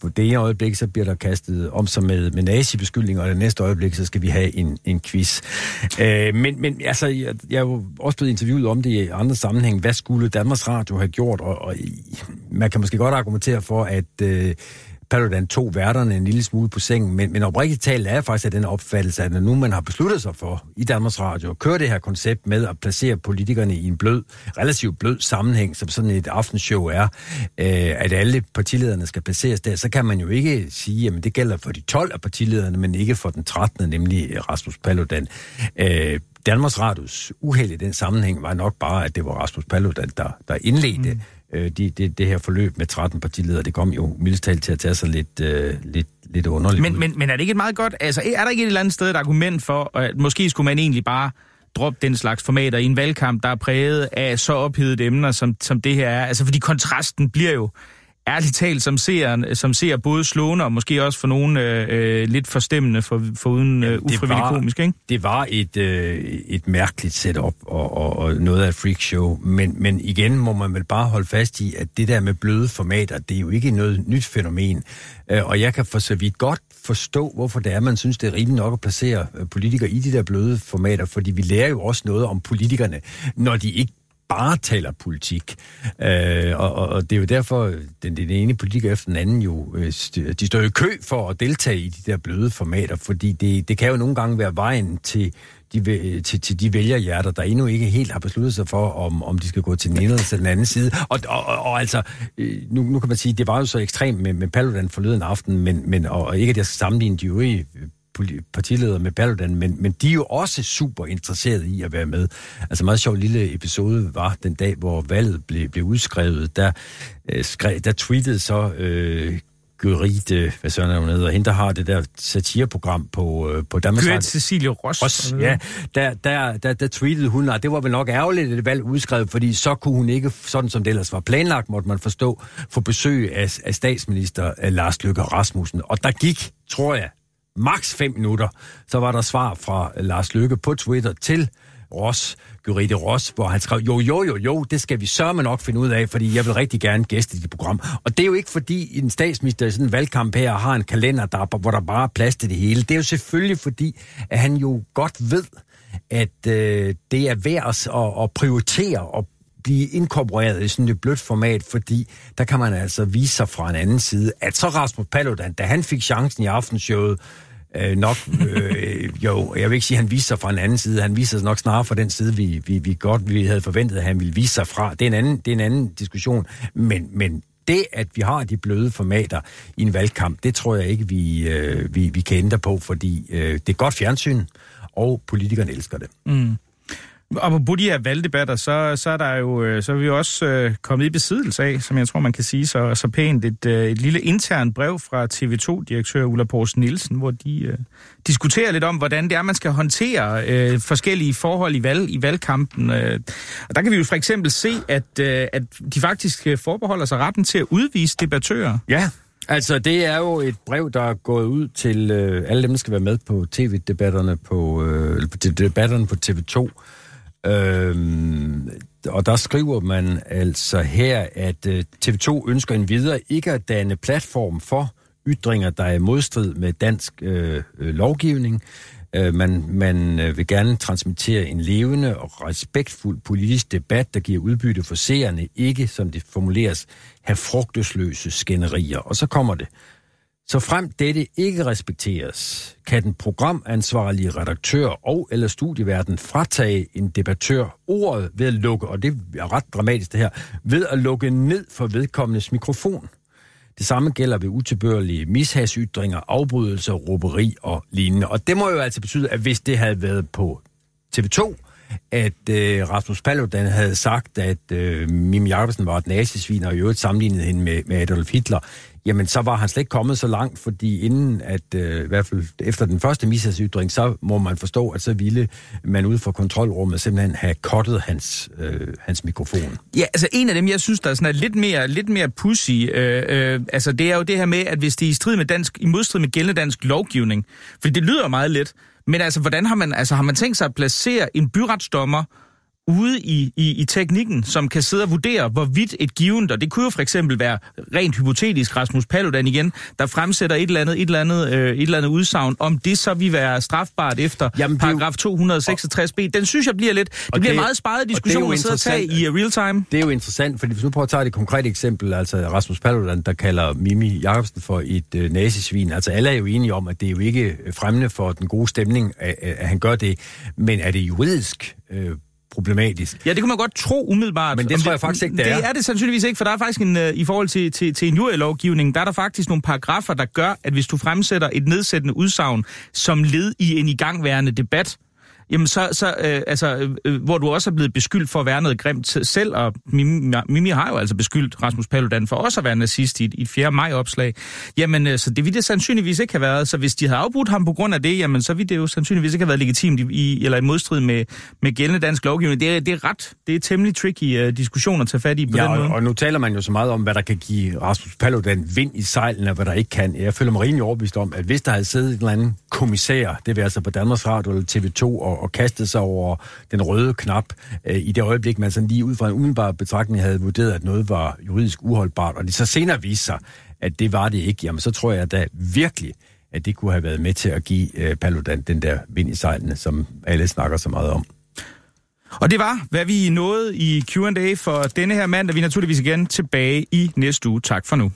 på det ene øjeblik, så bliver der kastet om sig med, med nazibeskyldninger, og det næste øjeblik, så skal vi have en, en quiz. Øh, men, men altså, jeg, jeg er jo også blevet interviewet om det i andre sammenhæng. Hvad skulle Danmarks Radio have gjort? Og, og man kan måske godt argumentere for, at... Øh, Paludan tog værterne en lille smule på sengen, men, men oprigtigt talt er jeg faktisk af den opfattelse, at når nu man har besluttet sig for i Danmarks Radio at køre det her koncept med at placere politikerne i en blød, relativt blød sammenhæng, som sådan et aftenshow er, øh, at alle partilederne skal placeres der, så kan man jo ikke sige, at det gælder for de 12 af partilederne, men ikke for den 13., nemlig Rasmus Paludan. Øh, Danmarks Radios uheld i den sammenhæng var nok bare, at det var Rasmus Paludan, der, der indledte mm øh, de, det, det her forløb med 13 partiledere, det kom jo mildest talt til at tage sig lidt, øh, lidt, lidt underligt men, men, men er det ikke et meget godt, altså er der ikke et eller andet sted et argument for, at måske skulle man egentlig bare droppe den slags formater i en valgkamp, der er præget af så ophedede emner, som, som det her er? Altså fordi kontrasten bliver jo ærligt talt, som ser, som ser både slående og måske også for nogle øh, øh, lidt forstemmende for, for uden øh, ufrivillig komisk, ikke? Det var et, øh, et mærkeligt setup og, og, og noget af et freakshow, men, men igen må man vel bare holde fast i, at det der med bløde formater, det er jo ikke noget nyt fænomen. Øh, og jeg kan for så vidt godt forstå, hvorfor det er, man synes, det er rimeligt nok at placere øh, politikere i de der bløde formater, fordi vi lærer jo også noget om politikerne, når de ikke bare taler politik. Øh, og, og det er jo derfor, den, den ene politiker efter den anden jo, øh, de står i kø for at deltage i de der bløde formater, fordi det, det kan jo nogle gange være vejen til de, til, til de vælgerhjerter, der endnu ikke helt har besluttet sig for, om, om de skal gå til den ene eller til den anden side. Og, og, og, og altså, øh, nu, nu kan man sige, det var jo så ekstremt med, med Paludan forleden aften, men, men, og ikke at jeg skal sammenligne de øvrige øh, partiledere med Paludan, men, men de er jo også super interesserede i at være med. Altså meget sjov lille episode var den dag, hvor valget blev, blev udskrevet, der, øh, skrev, der tweetede så øh, Gørite, hvad er hun hedder, hende der har det der satireprogram på, øh, på Danmarks Radio. Cecilie Ross. Ross ja. Der, der, der, der tweetede hun, at det var vel nok ærgerligt, at det valg udskrevet, fordi så kunne hun ikke, sådan som det ellers var planlagt, måtte man forstå, få besøg af, af statsminister af Lars Løkke Rasmussen. Og der gik, tror jeg, maks 5 minutter, så var der svar fra Lars Løkke på Twitter til Ross, Gyrite Ross, hvor han skrev, jo, jo, jo, jo, det skal vi sørge nok finde ud af, fordi jeg vil rigtig gerne gæste dit program. Og det er jo ikke fordi en statsminister i sådan en valgkamp her har en kalender, der, hvor der bare er plads til det hele. Det er jo selvfølgelig fordi, at han jo godt ved, at øh, det er værd at, at prioritere og blive inkorporeret i sådan et blødt format, fordi der kan man altså vise sig fra en anden side, at så Rasmus Paludan, da han fik chancen i aftenshowet, øh, nok, øh, jo, jeg vil ikke sige, at han viser sig fra en anden side, han viser sig nok snarere fra den side, vi, vi, vi godt vi havde forventet, at han ville vise sig fra. Det er en anden, det er en anden diskussion, men, men det, at vi har de bløde formater i en valgkamp, det tror jeg ikke, vi, øh, vi, vi kan ændre på, fordi øh, det er godt fjernsyn, og politikerne elsker det. Mm. Og på de her valgdebatter, så, så, er der jo, øh, så er vi jo også øh, kommet i besiddelse af, som jeg tror, man kan sige så, så pænt, et, øh, et lille intern brev fra TV2-direktør Ulla Pors Nielsen, hvor de øh, diskuterer lidt om, hvordan det er, man skal håndtere øh, forskellige forhold i, valg, i valgkampen. Øh. Og der kan vi jo for eksempel se, at, øh, at de faktisk øh, forbeholder sig retten til at udvise debattører. Ja, Altså, det er jo et brev, der er gået ud til øh, alle dem, der skal være med på tv-debatterne på, øh, debatterne på TV2. Øhm, og der skriver man altså her, at øh, TV2 ønsker en videre ikke at danne platform for ytringer, der er i modstrid med dansk øh, øh lovgivning. Øh, man, man øh, vil gerne transmittere en levende og respektfuld politisk debat, der giver udbytte for seerne, ikke, som det formuleres, have frugtesløse skænderier. Og så kommer det. Så frem dette ikke respekteres, kan den programansvarlige redaktør og eller studieverden fratage en debattør ordet ved at lukke, og det er ret dramatisk det her, ved at lukke ned for vedkommendes mikrofon. Det samme gælder ved utilbørlige mishagsytringer, afbrydelser, råberi og lignende. Og det må jo altså betyde, at hvis det havde været på TV2, at øh, Rasmus Paludan havde sagt, at øh, Mim Jacobsen var et nazisvin, og i øvrigt sammenlignet hende med, med Adolf Hitler, jamen så var han slet ikke kommet så langt, fordi inden at, øh, i hvert fald efter den første misagsytring, så må man forstå, at så ville man ud fra kontrolrummet simpelthen have kottet hans, øh, hans mikrofon. Ja, altså en af dem, jeg synes, der er sådan lidt mere, lidt mere pussy, øh, øh, altså det er jo det her med, at hvis det er i strid med dansk, i modstrid med gældende dansk lovgivning, for det lyder meget let, men altså, hvordan har man, altså, har man tænkt sig at placere en byretsdommer ude i, i, i teknikken, som kan sidde og vurdere, hvorvidt et givet, og det kunne jo for eksempel være rent hypotetisk Rasmus Paludan igen, der fremsætter et eller andet, et eller andet, øh, et eller andet udsagn, om det så vil være strafbart efter Jamen, paragraf 266b. Den synes jeg bliver lidt, det bliver det, meget sparet diskussion at sidde og tage i real time. Det er jo interessant, fordi hvis nu prøver at tage et konkret eksempel, altså Rasmus Paludan, der kalder Mimi Jacobsen for et øh, nazisvin, altså alle er jo enige om, at det er jo ikke fremmende for den gode stemning, at, at han gør det, men er det juridisk øh, problematisk. Ja, det kunne man godt tro umiddelbart. Men det tror jeg faktisk ikke, det, er. Det er det sandsynligvis ikke, for der er faktisk en, uh, i forhold til, til, til en jurylovgivning, der er der faktisk nogle paragrafer, der gør, at hvis du fremsætter et nedsættende udsagn som led i en igangværende debat, jamen så, så øh, altså, øh, hvor du også er blevet beskyldt for at være noget grimt selv, og Mimi, Mimi har jo altså beskyldt Rasmus Paludan for også at være nazist i, et- i et 4. maj-opslag. Jamen, øh, så det ville det sandsynligvis ikke have været. Så hvis de havde afbrudt ham på grund af det, jamen så ville det jo sandsynligvis ikke have været legitimt i, i eller i modstrid med, med gældende dansk lovgivning. Det er, det er ret, det er temmelig tricky uh, diskussion at tage fat i på Ja, den måde. og, og nu taler man jo så meget om, hvad der kan give Rasmus Paludan vind i sejlene, og hvad der ikke kan. Jeg føler mig rimelig overbevist om, at hvis der havde siddet en eller anden kommissær, det vil altså på Danmarks Radio eller TV2, og, og kastede sig over den røde knap øh, i det øjeblik, man sådan lige ud fra en umiddelbar betragtning havde vurderet, at noget var juridisk uholdbart, og det så senere viste sig, at det var det ikke, jamen så tror jeg da virkelig, at det kunne have været med til at give øh, Paludan den der vind i sejlene, som alle snakker så meget om. Og det var, hvad vi nåede i Q&A for denne her mandag. Vi er naturligvis igen tilbage i næste uge. Tak for nu.